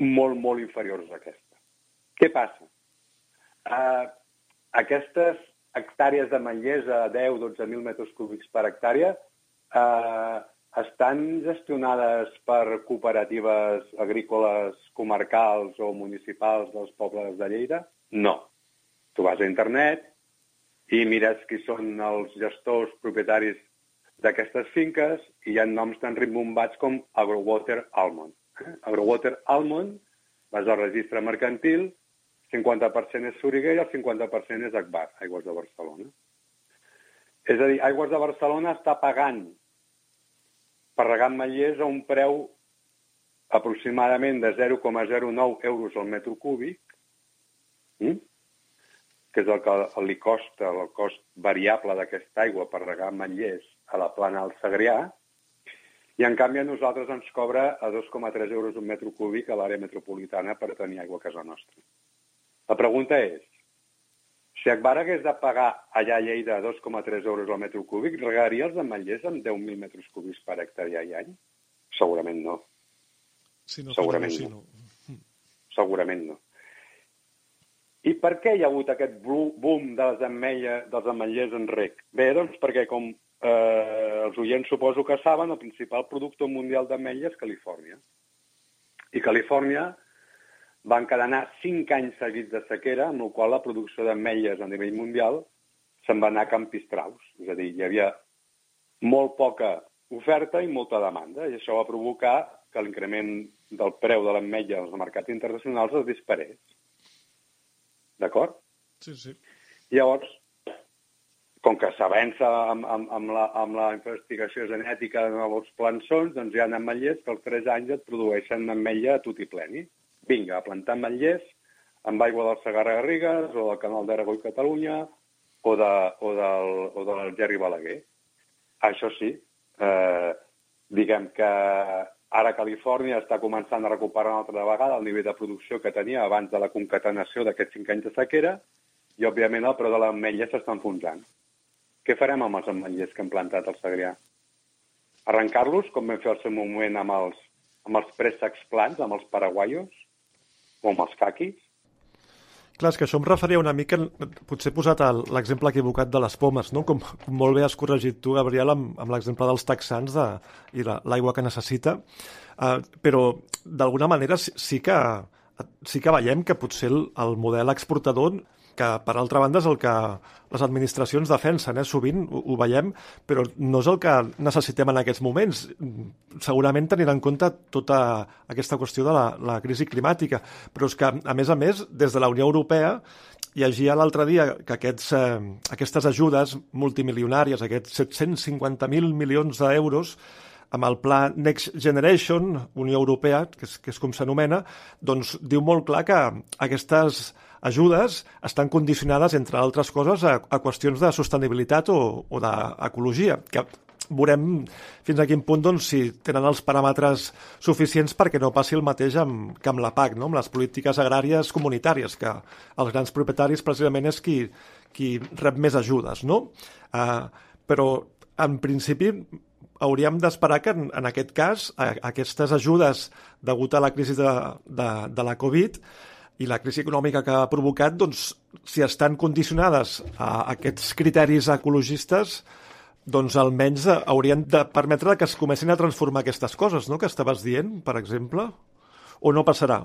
molt, molt inferiors a aquesta. Què passa? Eh, aquestes hectàrees d'ametllers a 10-12.000 metres cúbics per hectàrea eh, estan gestionades per cooperatives agrícoles comarcals o municipals dels pobles de Lleida? No. Tu vas a internet i mires qui són els gestors propietaris d'aquestes finques i hi ha noms tan rimbombats com Agrowater Almond. Eh? Agrowater Almond, vas al registre mercantil, 50% és Soriguer i el 50% és Agbar, Aigües de Barcelona. És a dir, Aigües de Barcelona està pagant per regar ametllers a un preu aproximadament de 0,09 euros al metre cúbic, mm? que és el que li costa, el cost variable d'aquesta aigua per regar ametllers a la plana del Segrià, i en canvi a nosaltres ens cobra a 2,3 euros un metre cúbic a l'àrea metropolitana per tenir aigua a casa nostra. La pregunta és, si Akbar hagués de pagar allà a Lleida 2,3 euros al metre cúbic, regaria els ametllers amb 10.000 metres cúbics per hectàrea i any? Segurament no. Si no Segurament si no. Segurament no. I per què hi ha hagut aquest boom de les ametlla, dels ametllers en rec? Bé, doncs perquè, com eh, els oients suposo que saben, el principal productor mundial d'ametlla és Califòrnia. I Califòrnia va encadenar cinc anys seguits de sequera, amb la qual la producció d'ametlles a nivell mundial se'n va anar a campistraus. És a dir, hi havia molt poca oferta i molta demanda, i això va provocar que l'increment del preu de l'ametlla als mercats internacionals es disparés. D'acord? Sí, sí. Llavors, com que s'avença amb, amb, amb, la, amb la investigació genètica de nous plançons, doncs hi ha ametllers que als 3 anys et produeixen ametlla a tot i pleni vinga, a plantar ametllers amb aigua del Segarra Garrigues o del Canal d'Aragó i Catalunya o, de, o, del, o del Gerri Balaguer. Això sí, eh, diguem que ara Califòrnia està començant a recuperar una altra vegada el nivell de producció que tenia abans de la concatenació d'aquests cinc anys de sequera i, òbviament, el preu de l'ametlla s'està enfonsant. Què farem amb els ametllers que hem plantat al Segrià? Arrencar-los, com vam fer al seu moment amb els, amb els préssecs plans, amb els paraguaios? Amb els caquis. Clar, és que això em referia una mica, potser he posat l'exemple equivocat de les pomes, no? com, com molt bé has corregit tu, Gabriel, amb, amb l'exemple dels texans de, i l'aigua la, que necessita, uh, però d'alguna manera sí, sí, que, sí que veiem que potser el, el model exportador que per altra banda és el que les administracions defensen, eh? sovint ho, ho veiem, però no és el que necessitem en aquests moments. Segurament tenint en compte tota aquesta qüestió de la, la crisi climàtica, però és que, a més a més, des de la Unió Europea llegia l'altre dia que aquests, eh, aquestes ajudes multimilionàries, aquests 750.000 milions d'euros, amb el pla Next Generation, Unió Europea, que és, que és com s'anomena, doncs diu molt clar que aquestes ajudes estan condicionades, entre altres coses, a, a qüestions de sostenibilitat o, o d'ecologia, que veurem fins a quin punt doncs, si tenen els paràmetres suficients perquè no passi el mateix amb, que amb la PAC, no? amb les polítiques agràries comunitàries, que els grans propietaris precisament és qui, qui rep més ajudes. No? Uh, però, en principi, hauríem d'esperar que, en, en aquest cas, a, aquestes ajudes degut a la crisi de, de, de la Covid i la crisi econòmica que ha provocat, doncs, si estan condicionades a aquests criteris ecologistes, doncs almenys haurien de permetre que es comencin a transformar aquestes coses, no?, que estaves dient, per exemple, o no passarà?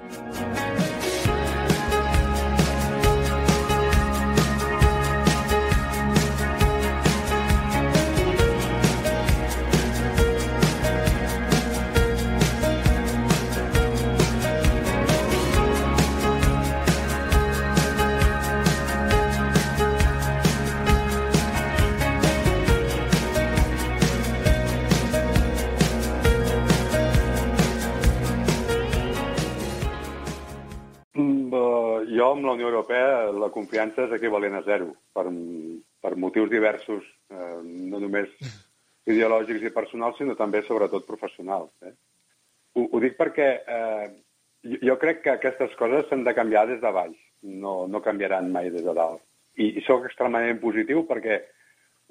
la confiança és equivalent a zero, per, per motius diversos, eh, no només ideològics i personals, sinó també, sobretot, professionals. Eh? Ho, ho dic perquè eh, jo, crec que aquestes coses s'han de canviar des de baix, no, no canviaran mai des de dalt. I, i sóc extremadament positiu perquè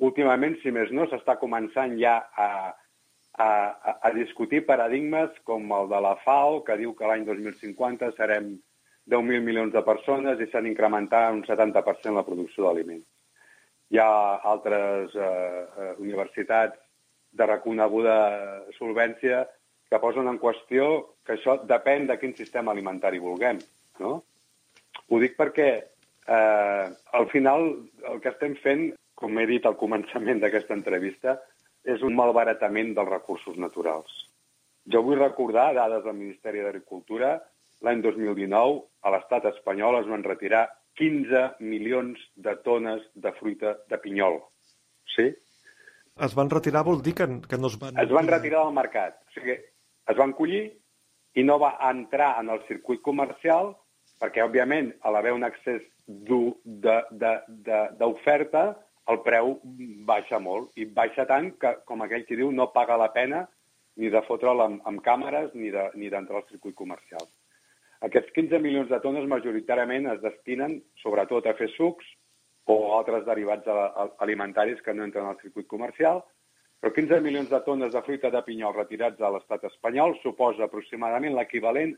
últimament, si més no, s'està començant ja a, a, a discutir paradigmes com el de la FAO, que diu que l'any 2050 serem 10.000 milions de persones i s'han incrementat un 70% la producció d'aliments. Hi ha altres eh, eh, universitats de reconeguda solvència que posen en qüestió que això depèn de quin sistema alimentari vulguem. No? Ho dic perquè eh, al final el que estem fent, com he dit al començament d'aquesta entrevista, és un malbaratament dels recursos naturals. Jo vull recordar dades del Ministeri d'Agricultura l'any 2019 a l'estat espanyol es van retirar 15 milions de tones de fruita de pinyol. Sí? Es van retirar vol dir que, que no es van... Es van retirar del mercat. O sigui, es van collir i no va entrar en el circuit comercial perquè, òbviament, a l'haver un accés d'oferta, el preu baixa molt. I baixa tant que, com aquell que diu, no paga la pena ni de fotre'l amb, amb càmeres ni d'entrar de, ni al circuit comercial. Aquests 15 milions de tones majoritàriament es destinen sobretot a fer sucs o altres derivats alimentaris que no entren al circuit comercial, però 15 milions de tones de fruita de pinyol retirats a l'estat espanyol suposa aproximadament l'equivalent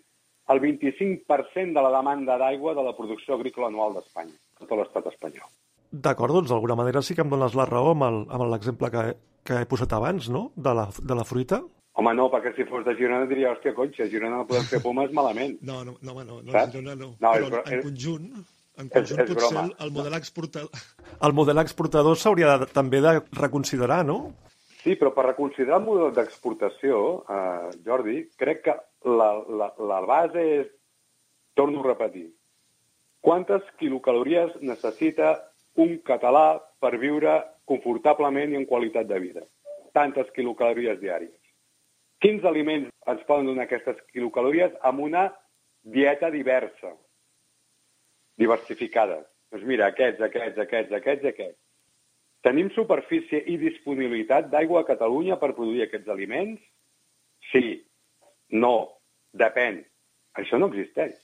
al 25% de la demanda d'aigua de la producció agrícola anual d'Espanya, tot l'estat espanyol. D'acord, doncs d'alguna manera sí que em dones la raó amb l'exemple que, que he posat abans, no?, de la, de la fruita. Home, no, perquè si fos de Girona diria, hòstia, cony, si a Girona no podem fer pomes, malament. No, no, no, no, no, Girona no. no Però és, en conjunt, en conjunt és, és potser el, el model exportador... El model exportador s'hauria també de reconsiderar, no? Sí, però per reconsiderar el model d'exportació, eh, Jordi, crec que la, la, la base és, torno a repetir, quantes quilocalories necessita un català per viure confortablement i en qualitat de vida? Tantes quilocalories diàries. Quins aliments ens poden donar aquestes quilocalories amb una dieta diversa, diversificada? Doncs mira, aquests, aquests, aquests, aquests aquests. Tenim superfície i disponibilitat d'aigua a Catalunya per produir aquests aliments? Sí. No. Depèn. Això no existeix.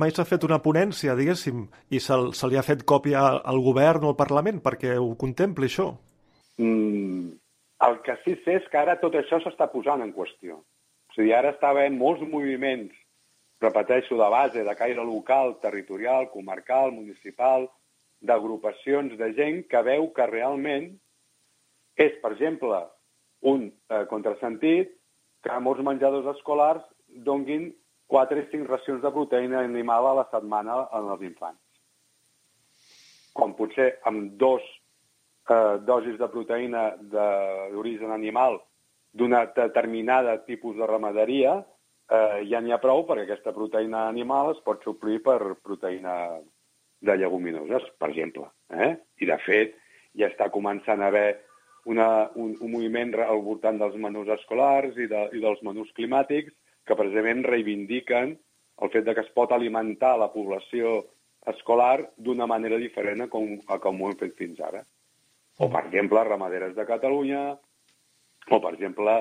Mai s'ha fet una ponència, diguéssim, i se, se li ha fet còpia al govern o al Parlament perquè ho contempli, això? Mm, el que sí sé és que ara tot això s'està posant en qüestió. O sigui, ara està havent molts moviments, repeteixo, de base, de caire local, territorial, comarcal, municipal, d'agrupacions de gent que veu que realment és, per exemple, un eh, contrasentit que molts menjadors escolars donguin 4 i 5 racions de proteïna animal a la setmana als infants. Com potser amb dos eh, dosis de proteïna d'origen animal d'una determinada tipus de ramaderia, eh, ja n'hi ha prou perquè aquesta proteïna animal es pot suplir per proteïna de lleguminoses, per exemple. Eh? I, de fet, ja està començant a haver una, un, un moviment al voltant dels menús escolars i, de, i dels menús climàtics que precisament reivindiquen el fet de que es pot alimentar la població escolar d'una manera diferent a com, a com ho hem fet fins ara o, per exemple, ramaderes de Catalunya, o, per exemple,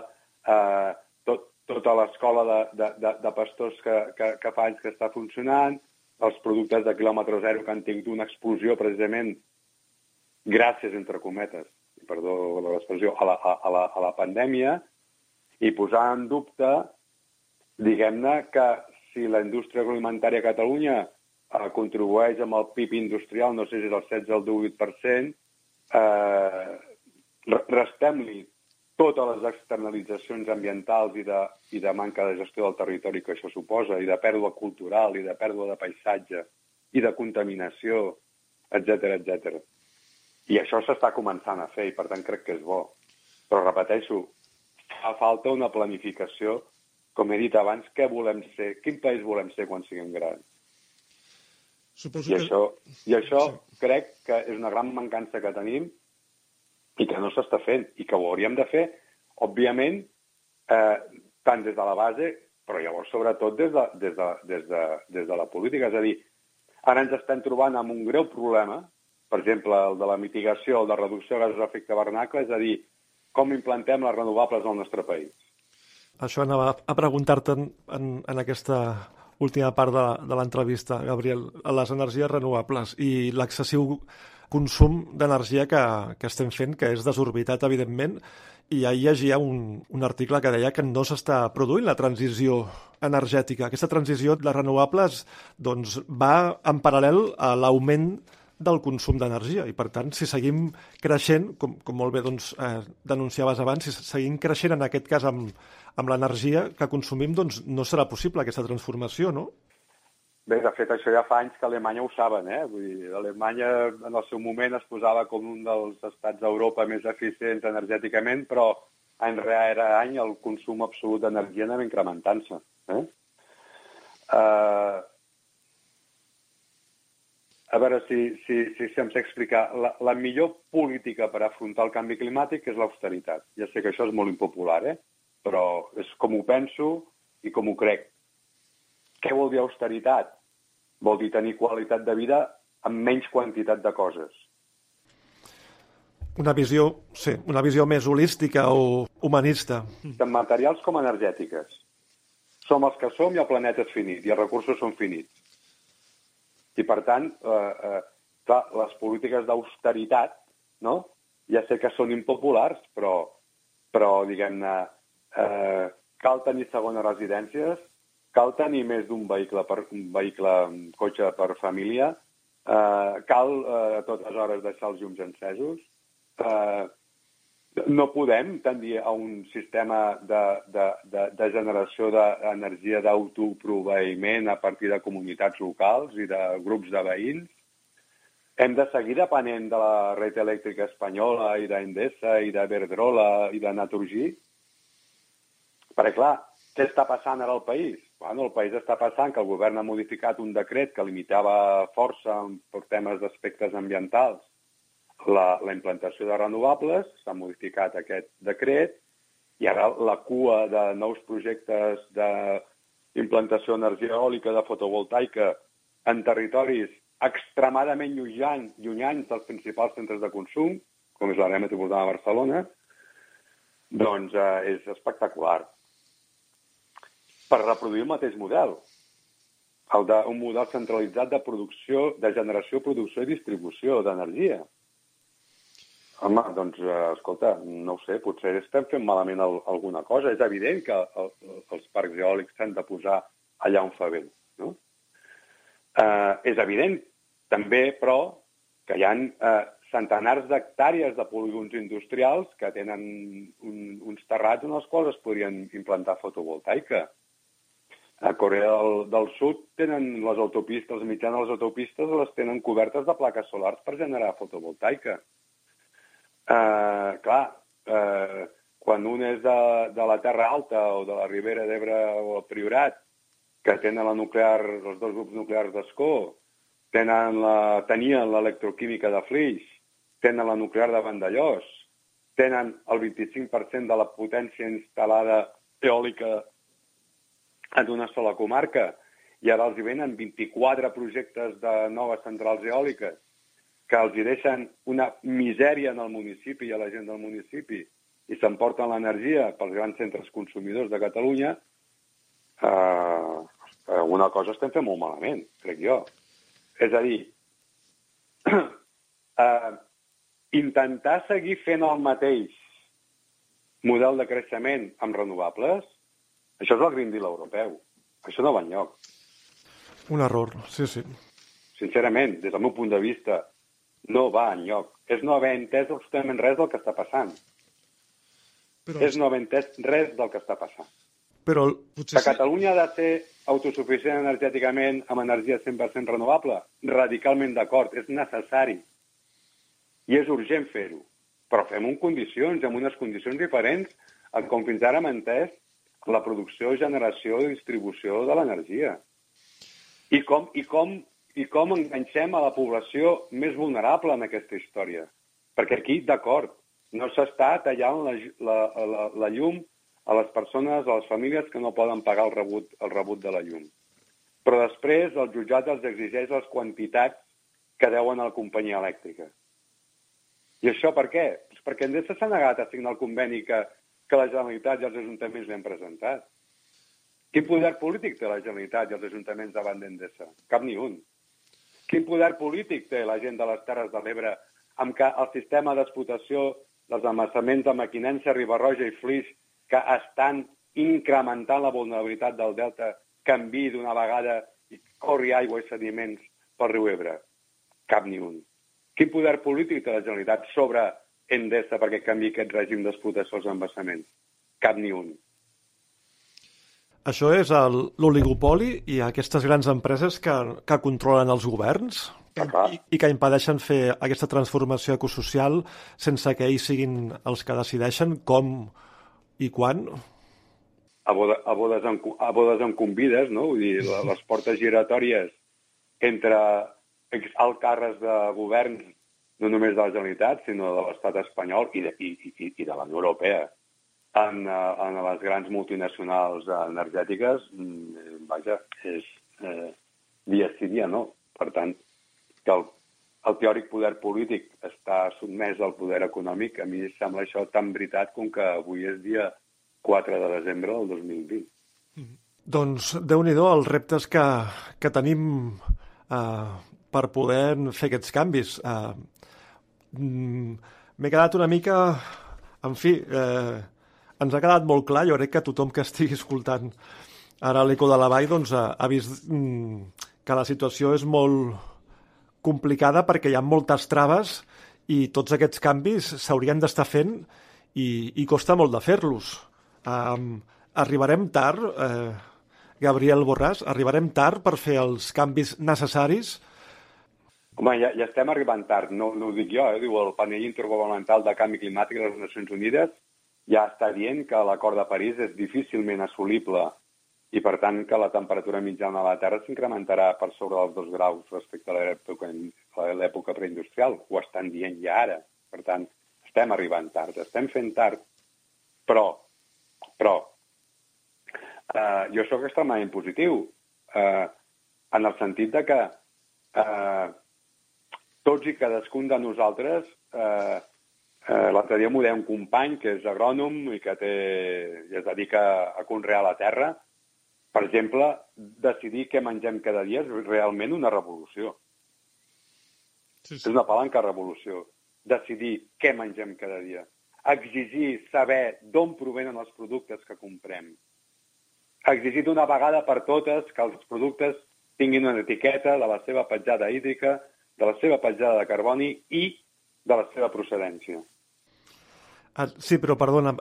eh, tot, tota l'escola de, de, de, de pastors que, que, que fa anys que està funcionant, els productes de quilòmetre zero que han tingut una explosió precisament gràcies, entre cometes, perdó l'expressió, a, la, a, la, a la pandèmia, i posar en dubte, diguem-ne, que si la indústria agroalimentària a Catalunya eh, contribueix amb el PIB industrial, no sé si és el 16 o el 18%, eh, restem-li totes les externalitzacions ambientals i de, i de manca de gestió del territori que això suposa, i de pèrdua cultural, i de pèrdua de paisatge, i de contaminació, etc etc. I això s'està començant a fer, i per tant crec que és bo. Però repeteixo, fa falta una planificació, com he dit abans, què volem ser, quin país volem ser quan siguem grans. Suposo I, que... això, I això sí. crec que és una gran mancança que tenim i que no s'està fent, i que ho hauríem de fer, òbviament, eh, tant des de la base, però llavors sobretot des de, des, de, des, de, des de la política. És a dir, ara ens estem trobant amb un greu problema, per exemple, el de la mitigació, el de reducció de gasos d'efecte hivernacle, és a dir, com implantem les renovables al nostre país. Això anava a preguntar-te en, en, en aquesta última part de, de l'entrevista, Gabriel, a les energies renovables i l'excessiu consum d'energia que, que estem fent, que és desorbitat, evidentment, i ahir llegia un, un article que deia que no s'està produint la transició energètica. Aquesta transició de renovables doncs, va en paral·lel a l'augment del consum d'energia i, per tant, si seguim creixent, com, com molt bé doncs, eh, denunciaves abans, si seguim creixent en aquest cas amb, amb l'energia que consumim, doncs no serà possible aquesta transformació, no? Bé, de fet, això ja fa anys que Alemanya ho saben, eh? Vull dir, Alemanya en el seu moment es posava com un dels estats d'Europa més eficients energèticament, però any rere any el consum absolut d'energia anava incrementant-se. Eh? Uh, a veure si, si, si, si em sé explicar. La, la millor política per afrontar el canvi climàtic és l'austeritat. Ja sé que això és molt impopular, eh? però és com ho penso i com ho crec. Què vol dir austeritat? Vol dir tenir qualitat de vida amb menys quantitat de coses. Una visió, sí, una visió més holística o humanista. Tant materials com energètiques. Som els que som i el planeta és finit, i els recursos són finits. I, per tant, eh, eh, clar, les polítiques d'austeritat, no? ja sé que són impopulars, però, però diguem-ne, eh, cal tenir segones residències, cal tenir més d'un vehicle, per, un vehicle, un cotxe per família, eh, cal eh, a totes hores deixar els llums encesos, eh, no podem tendir a un sistema de, de, de, de generació d'energia d'autoproveïment a partir de comunitats locals i de grups de veïns. Hem de seguir depenent de la red elèctrica espanyola i d'Endesa i de Verdrola i de Naturgy? Perquè, clar, què està passant ara al país? Bueno, el país està passant que el govern ha modificat un decret que limitava força per temes d'aspectes ambientals la, la implantació de renovables, s'ha modificat aquest decret, i ara la cua de nous projectes d'implantació d'energia eòlica de fotovoltaica en territoris extremadament llunyans, llunyans dels principals centres de consum, com és l'àrea metropolitana de Barcelona, doncs eh, és espectacular per reproduir el mateix model, el de, un model centralitzat de producció, de generació, producció i distribució d'energia. Home, doncs, eh, escolta, no ho sé, potser estem fent malament el, alguna cosa. És evident que el, els parcs eòlics s'han de posar allà on fa vent, no? Eh, és evident, també, però, que hi ha eh, centenars d'hectàrees de polígons industrials que tenen un, uns terrats en els quals es podrien implantar fotovoltaica. A Corea del, del Sud tenen les autopistes, les mitjanes les autopistes les tenen cobertes de plaques solars per generar fotovoltaica. Uh, clar, uh, quan un és de, de la Terra Alta o de la Ribera d'Ebre o el Priorat, que tenen la nuclear, els dos grups nuclears d'Escó, tenen la, tenien l'electroquímica de Flix, tenen la nuclear de Vandellós, tenen el 25% de la potència instal·lada eòlica en una sola comarca i ara els hi venen 24 projectes de noves centrals eòliques que els hi deixen una misèria en el municipi i a la gent del municipi i s'emporten l'energia pels grans centres consumidors de Catalunya, eh, una cosa estem fent molt malament, crec jo. És a dir, eh, intentar seguir fent el mateix model de creixement amb renovables això és el Green Deal europeu. Això no va enlloc. Un error, sí, sí. Sincerament, des del meu punt de vista, no va enlloc. és no haver entès absolutament res del que està passant. Però... És no haver entès res del que està passant. Però potser que Catalunya ha de ser autosuficient energèticament amb energia 100% renovable? Radicalment d'acord, és necessari. I és urgent fer-ho. Però fem en condicions, amb unes condicions diferents a com fins ara hem entès la producció, generació i distribució de l'energia. I com, i, com, I com enganxem a la població més vulnerable en aquesta història. Perquè aquí, d'acord, no s'està tallant la, la, la, la llum a les persones, a les famílies que no poden pagar el rebut, el rebut de la llum. Però després el jutjat els exigeix les quantitats que deuen a la companyia elèctrica. I això per què? Pues perquè Endesa s'ha negat a signar el conveni que, que la Generalitat i els ajuntaments li han presentat. Quin poder polític té la Generalitat i els ajuntaments davant d'Endesa? Cap ni un. Quin poder polític té la gent de les Terres de l'Ebre amb què el sistema d'explotació dels amassaments de Maquinença, Ribarroja i Flix, que estan incrementant la vulnerabilitat del delta, canvi d'una vegada i corri aigua i sediments pel riu Ebre? Cap ni un. Quin poder polític té la Generalitat sobre Endesa perquè canvi aquest règim d'explotació als embassaments? Cap ni un. Això és l'oligopoli i aquestes grans empreses que, que controlen els governs i, i que impedeixen fer aquesta transformació ecosocial sense que ells siguin els que decideixen com i quan? A, boda, a, bodes, en, a bodes en convides, no? Vull dir, les portes giratòries entre alt càrrecs de governs no només de la Generalitat, sinó de l'estat espanyol i de, i, i, i de la Unió Europea en, eh, en les grans multinacionals energètiques, mm, vaja, és eh, dia sí dia no. Per tant, que el, el teòric poder polític està sotmès al poder econòmic, a mi sembla això tan veritat com que avui és dia 4 de desembre del 2020. Mm -hmm. Doncs, déu nhi els reptes que, que tenim eh, per poder fer aquests canvis. Eh, mm, M'he quedat una mica... En fi, eh, ens ha quedat molt clar, jo crec que tothom que estigui escoltant ara l'Eco de la Vall doncs, ha, ha vist mm, que la situació és molt complicada perquè hi ha moltes traves i tots aquests canvis s'haurien d'estar fent i, i costa molt de fer-los. Um, arribarem tard, eh, Gabriel Borràs, arribarem tard per fer els canvis necessaris Home, ja, ja estem arribant tard, no, no ho dic jo, eh? diu el panell intergovernamental de canvi climàtic de les Nacions Unides ja està dient que l'acord de París és difícilment assolible i, per tant, que la temperatura mitjana de la Terra s'incrementarà per sobre dels dos graus respecte a l'època preindustrial. Ho estan dient ja ara. Per tant, estem arribant tard, estem fent tard. Però, però, eh, jo sóc extremadament positiu, eh, en el sentit de que eh, tots i cadascun de nosaltres, eh, eh, l'altre dia m'ho deia un company que és agrònom i que té, i es dedica a conrear la terra, per exemple, decidir què mengem cada dia és realment una revolució. Sí, sí. És una palanca revolució. Decidir què mengem cada dia. Exigir saber d'on provenen els productes que comprem. Exigir d'una vegada per totes que els productes tinguin una etiqueta de la seva petjada hídrica, de la seva petjada de carboni i de la seva procedència. Ah, sí, però perdona,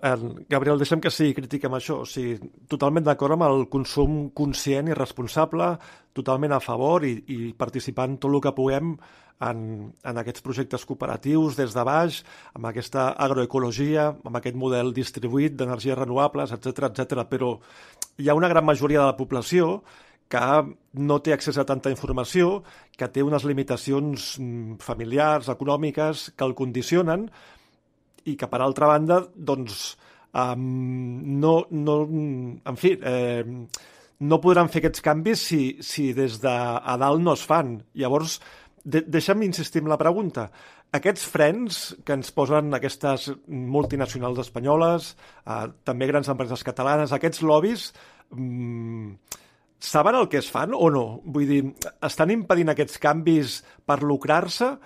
Gabriel, deixem que sigui crític amb això. O sigui, totalment d'acord amb el consum conscient i responsable, totalment a favor i, i participant tot el que puguem en, en aquests projectes cooperatius des de baix, amb aquesta agroecologia, amb aquest model distribuït d'energies renovables, etc etc. Però hi ha una gran majoria de la població que no té accés a tanta informació, que té unes limitacions mm, familiars, econòmiques, que el condicionen i que, per altra banda, doncs, um, no, no, en fi, eh, no podran fer aquests canvis si, si des de a dalt no es fan. Llavors, de, deixa'm insistir en la pregunta. Aquests frens que ens posen aquestes multinacionals espanyoles, eh, també grans empreses catalanes, aquests lobbies, mm, saben el que es fan o no? Vull dir, estan impedint aquests canvis per lucrar-se?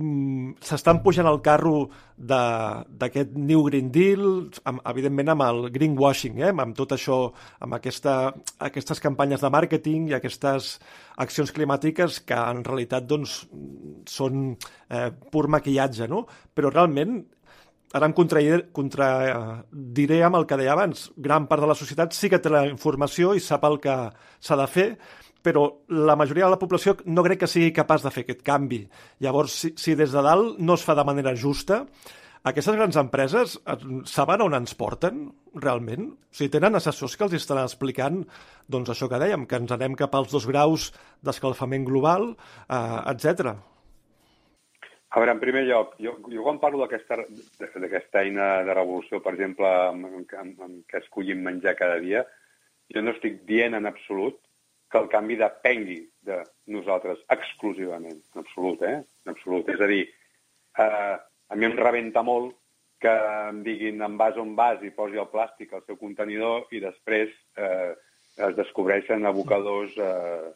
mm, s'estan pujant al carro d'aquest New Green Deal, amb, evidentment amb el greenwashing, eh? amb tot això, amb aquesta, aquestes campanyes de màrqueting i aquestes accions climàtiques que en realitat doncs, són eh, pur maquillatge, no? Però realment ara em contradiré, contradiré amb el que deia abans. Gran part de la societat sí que té la informació i sap el que s'ha de fer, però la majoria de la població no crec que sigui capaç de fer aquest canvi. Llavors, si, si des de dalt no es fa de manera justa, aquestes grans empreses saben on ens porten, realment? O sigui, tenen assessors que els estan explicant doncs, això que dèiem, que ens anem cap als dos graus d'escalfament global, eh, etc. A veure, en primer lloc, jo, jo quan parlo d'aquesta eina de revolució, per exemple, amb, amb, amb què escollim menjar cada dia, jo no estic dient en absolut que el canvi depengui de nosaltres exclusivament, en absolut, eh? En absolut. És a dir, eh, a mi em rebenta molt que em diguin en vas on vas i posi el plàstic al seu contenidor i després eh, es descobreixen abocadors eh,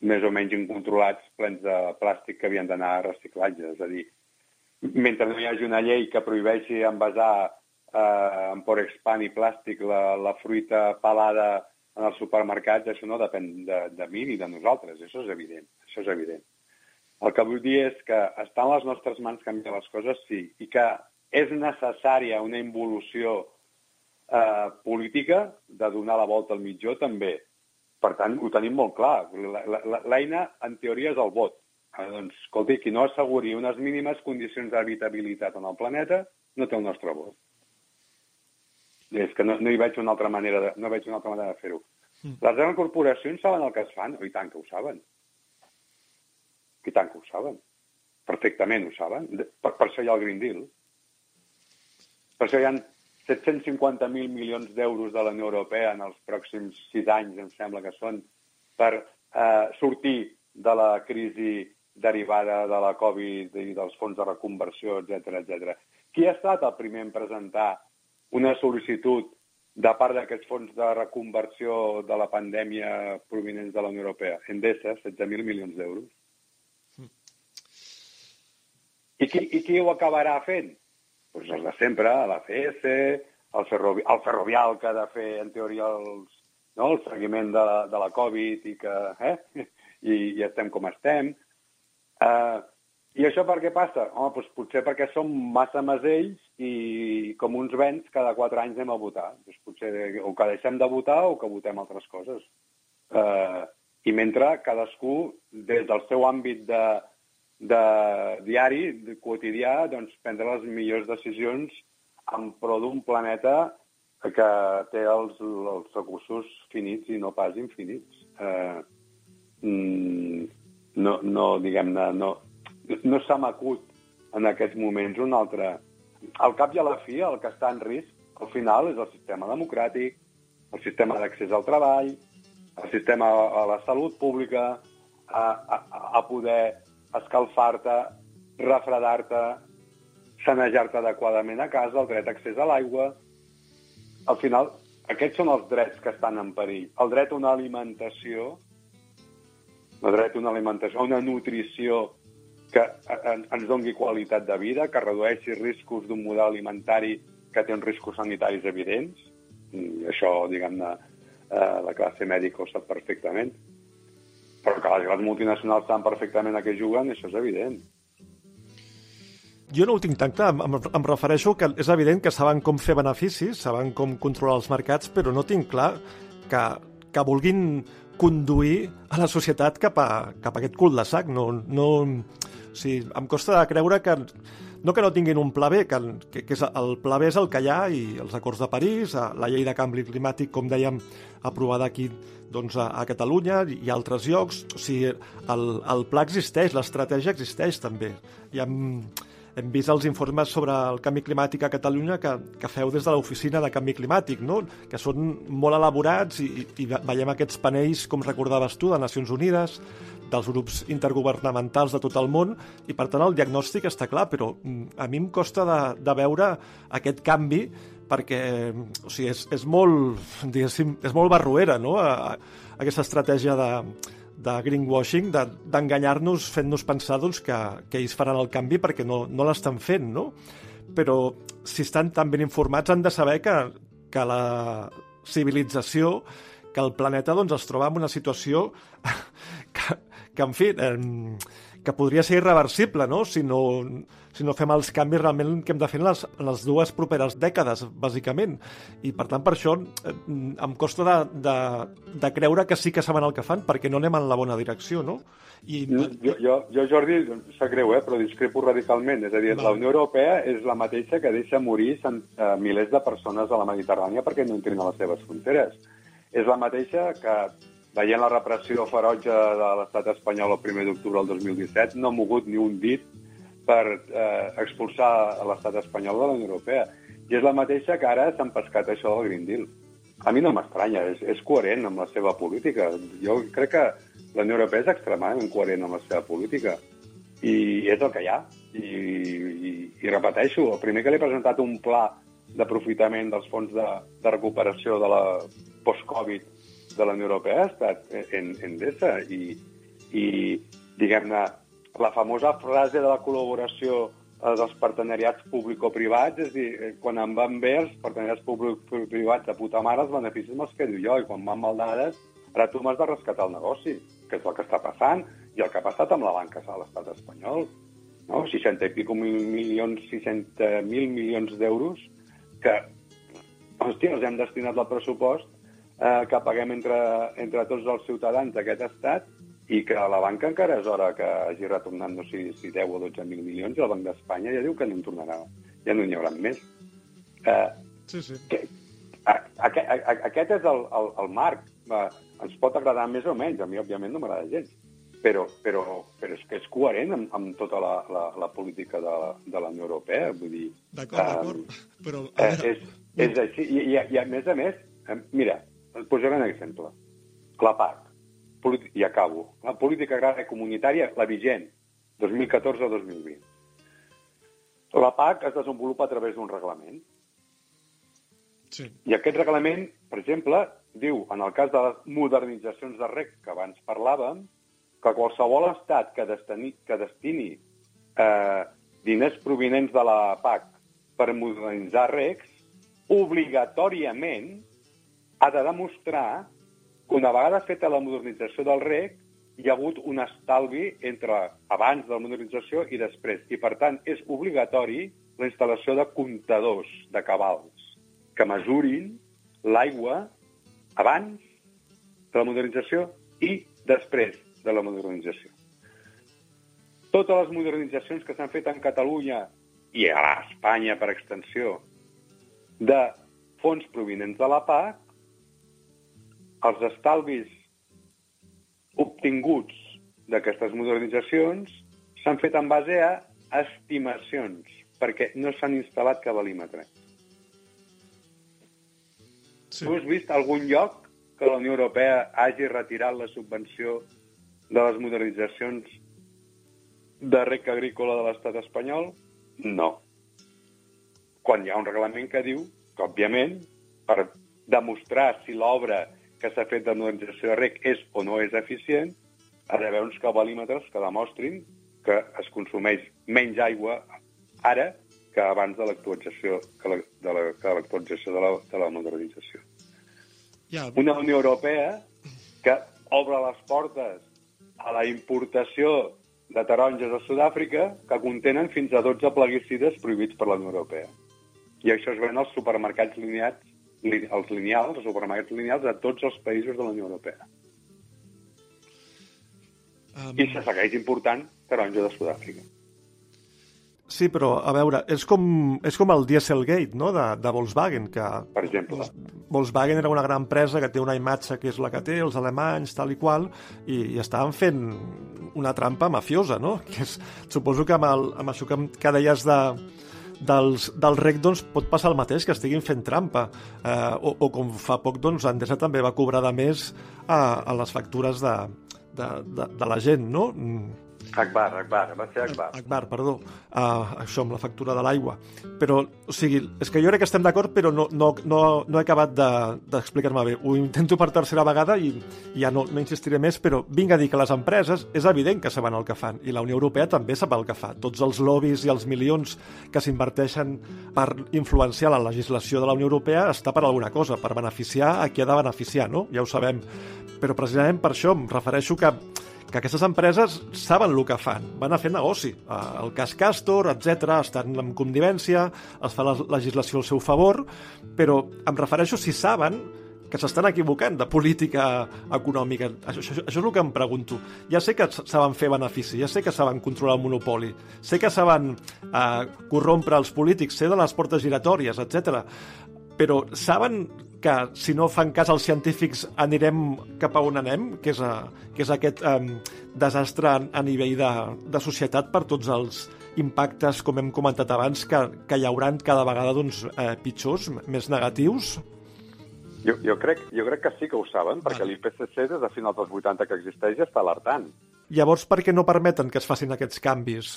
més o menys incontrolats plens de plàstic que havien d'anar a reciclatge. És a dir, mentre no hi hagi una llei que prohibeixi envasar eh, en por expand i plàstic la, la fruita pelada en els supermercats, això no depèn de, de mi ni de nosaltres, això és evident, això és evident. El que vull dir és que està en les nostres mans canviar les coses, sí, i que és necessària una involució eh, política de donar la volta al mitjó, també. Per tant, ho tenim molt clar. L'eina, en teoria, és el vot. Eh, doncs, escolti, qui no asseguri unes mínimes condicions d'habitabilitat en el planeta no té el nostre vot. És que no, no hi veig una altra manera de, no veig una altra manera de fer-ho. Mm. Les grans corporacions saben el que es fan? I tant que ho saben. I tant que ho saben. Perfectament ho saben. Per, per això hi ha el Green Deal. Per això hi ha 750.000 milions d'euros de la Unió Europea en els pròxims sis anys, em sembla que són, per eh, sortir de la crisi derivada de la Covid i dels fons de reconversió, etc etc. Qui ha estat el primer en presentar una sol·licitud de part d'aquests fons de reconversió de la pandèmia provinents de la Unió Europea. Endesa, 16.000 milions d'euros. Mm. I, qui, I qui ho acabarà fent? Pues els de sempre, l'ACS, el, ferrovi el ferrovial que ha de fer, en teoria, els, no, el seguiment de la, de la Covid i que eh? I, i estem com estem. Uh, i això per què passa? Home, doncs potser perquè som massa masells i com uns vents cada quatre anys anem a votar. Doncs potser o que deixem de votar o que votem altres coses. Uh, I mentre cadascú, des del seu àmbit de, de diari, de quotidià, doncs, prendrà les millors decisions en pro d'un planeta que té els, els recursos finits i no pas infinits. Uh, no, no diguem-ne, no, no s'ha macut en aquests moments un altre... Al cap i a la fi, el que està en risc, al final, és el sistema democràtic, el sistema d'accés al treball, el sistema a la salut pública, a, a, a poder escalfar-te, refredar-te, sanejar-te adequadament a casa, el dret d'accés a l'aigua... Al final, aquests són els drets que estan en perill. El dret a una alimentació, el dret a una alimentació, a una nutrició que ens dongui qualitat de vida, que redueixi riscos d'un model alimentari que té uns riscos sanitaris evidents. I això, diguem-ne, eh, la classe mèdica ho sap perfectament. Però que les grans multinacionals saben perfectament a què juguen, això és evident. Jo no ho tinc tan clar. Em, em refereixo que és evident que saben com fer beneficis, saben com controlar els mercats, però no tinc clar que, que vulguin conduir a la societat cap a, cap a aquest cul de sac. No, no, o sigui, em costa creure que no que no tinguin un pla B, que, que, que és el pla B és el que hi ha i els acords de París, la llei de canvi climàtic, com dèiem, aprovada aquí doncs, a, a Catalunya i a altres llocs. O sigui, el, el pla existeix, l'estratègia existeix també. I hem, hem vist els informes sobre el canvi climàtic a Catalunya que, que feu des de l'oficina de canvi climàtic, no? que són molt elaborats i, i veiem aquests panells, com recordaves tu, de Nacions Unides, dels grups intergovernamentals de tot el món i, per tant, el diagnòstic està clar, però mm, a mi em costa de, de veure aquest canvi perquè o sigui, és, és molt, diguéssim, és molt barruera, no?, a, a aquesta estratègia de, de greenwashing, d'enganyar-nos fent-nos pensar doncs, que, que ells faran el canvi perquè no, no l'estan fent, no? Però si estan tan ben informats han de saber que, que la civilització, que el planeta doncs, es troba en una situació que, que en fi, eh, que podria ser irreversible, no? Si no, si no fem els canvis realment que hem de fer en les, en les dues properes dècades, bàsicament. I, per tant, per això eh, em costa de, de, de creure que sí que saben el que fan, perquè no anem en la bona direcció, no? I... Jo, jo, jo, Jordi, sap greu, eh, però discrepo radicalment. És a dir, Va. la Unió Europea és la mateixa que deixa morir cent, eh, milers de persones a la Mediterrània perquè no entrin a les seves fronteres. És la mateixa que veient la repressió ferotge de l'estat espanyol el 1 d'octubre del 2017, no ha mogut ni un dit per eh, expulsar l'estat espanyol de la Unió Europea. I és la mateixa que ara s'han pescat això del Green Deal. A mi no m'estranya, és, és coherent amb la seva política. Jo crec que la Unió Europea és extremadament coherent amb la seva política. I és el que hi ha. I, i, i repeteixo, el primer que li he presentat un pla d'aprofitament dels fons de, de recuperació de la post-Covid de la Unió Europea ha estat en, Endesa i, i diguem-ne, la famosa frase de la col·laboració eh, dels partenariats público-privats, és dir, eh, quan em van bé els partenariats público-privats de puta mare, els beneficis me'ls quedo jo, i quan van mal dades, ara tu m'has de rescatar el negoci, que és el que està passant, i el que ha passat amb la banca a l'estat espanyol. No? 60 i pico mil milions, 600 mil milions d'euros que, hòstia, els hem destinat al pressupost eh, que paguem entre, entre tots els ciutadans d'aquest estat i que la banca encara és hora que hagi retornat, no sé si 10 o 12 mil milions, i el Banc d'Espanya ja diu que no en tornarà, ja no n'hi haurà més. Eh, sí, sí. Que, a, a, a, aquest és el, el, el marc. Eh, ens pot agradar més o menys, a mi, òbviament, no m'agrada gens, però, però, però és que és coherent amb, amb tota la, la, la política de, de la Unió Europea, vull dir... D'acord, um, d'acord, però... Eh, és, és així, i, i, i a més a més, eh, mira, et posaré un exemple. La PAC, i acabo. La política agrària comunitària, la vigent, 2014-2020. La PAC es desenvolupa a través d'un reglament. Sí. I aquest reglament, per exemple, diu, en el cas de les modernitzacions de rec que abans parlàvem, que qualsevol estat que destini, que destini eh, diners provinents de la PAC per modernitzar recs, obligatòriament ha de demostrar que una vegada feta la modernització del rec, hi ha hagut un estalvi entre abans de la modernització i després. I, per tant, és obligatori la instal·lació de comptadors de cabals que mesurin l'aigua abans de la modernització i després de la modernització. Totes les modernitzacions que s'han fet en Catalunya i a Espanya, per extensió, de fons provinents de la PAC, els estalvis obtinguts d'aquestes modernitzacions s'han fet en base a estimacions, perquè no s'han instal·lat cabalímetre. Sí. Tu has vist algun lloc que la Unió Europea hagi retirat la subvenció de les modernitzacions de rec agrícola de l'estat espanyol? No. Quan hi ha un reglament que diu que, òbviament, per demostrar si l'obra que s'ha fet de modernització de rec és o no és eficient, ha d'haver uns cabalímetres que demostrin que es consumeix menys aigua ara que abans de l'actualització que la, de la, de la, de la modernització. Ja. Una Unió Europea que obre les portes a la importació de taronges a Sud-àfrica que contenen fins a 12 plaguicides prohibits per la Unió Europea. I això es ven als supermercats lineats els lineals, els supermercats lineals a tots els països de la Unió Europea. Um... I se segueix important taronja de Sud-àfrica. Sí, però, a veure, és com, és com el Dieselgate, no?, de, de Volkswagen, que... Per exemple. Volkswagen era una gran empresa que té una imatge que és la que té, els alemanys, tal i qual, i, i estaven fent una trampa mafiosa, no? Que és, suposo que amb, el, amb això que, que deies de, dels, del rec doncs, pot passar el mateix, que estiguin fent trampa. Eh, o, o com fa poc, doncs, Endesa també va cobrar de més a, a les factures de, de, de, de la gent, no? Mm. Akbar, Akbar, va ser Akbar. Akbar, perdó, uh, això amb la factura de l'aigua. Però, o sigui, és que jo crec que estem d'acord, però no, no, no, no he acabat d'explicar-me de, bé. Ho intento per tercera vegada i, ja no, no insistiré més, però vinc a dir que les empreses és evident que saben el que fan i la Unió Europea també sap el que fa. Tots els lobbies i els milions que s'inverteixen per influenciar la legislació de la Unió Europea està per alguna cosa, per beneficiar a qui ha de beneficiar, no? Ja ho sabem. Però precisament per això em refereixo que que aquestes empreses saben el que fan, van a fer negoci. Eh, el cas Castor, etc estan en condivència, es fa la legislació al seu favor, però em refereixo si saben que s'estan equivocant de política econòmica. Això, això, això és el que em pregunto. Ja sé que saben fer benefici, ja sé que saben controlar el monopoli, sé que saben eh, corrompre els polítics, sé de les portes giratòries, etc. Però saben que si no fan cas als científics anirem cap a on anem, que és, a, que és aquest um, desastre a, a nivell de, de societat per tots els impactes, com hem comentat abans, que, que hi haurà cada vegada doncs, eh, pitjors, més negatius? Jo, jo, crec, jo crec que sí que ho saben, perquè vale. l'IPCC des de finals dels 80 que existeix està alertant. Llavors, per què no permeten que es facin aquests canvis?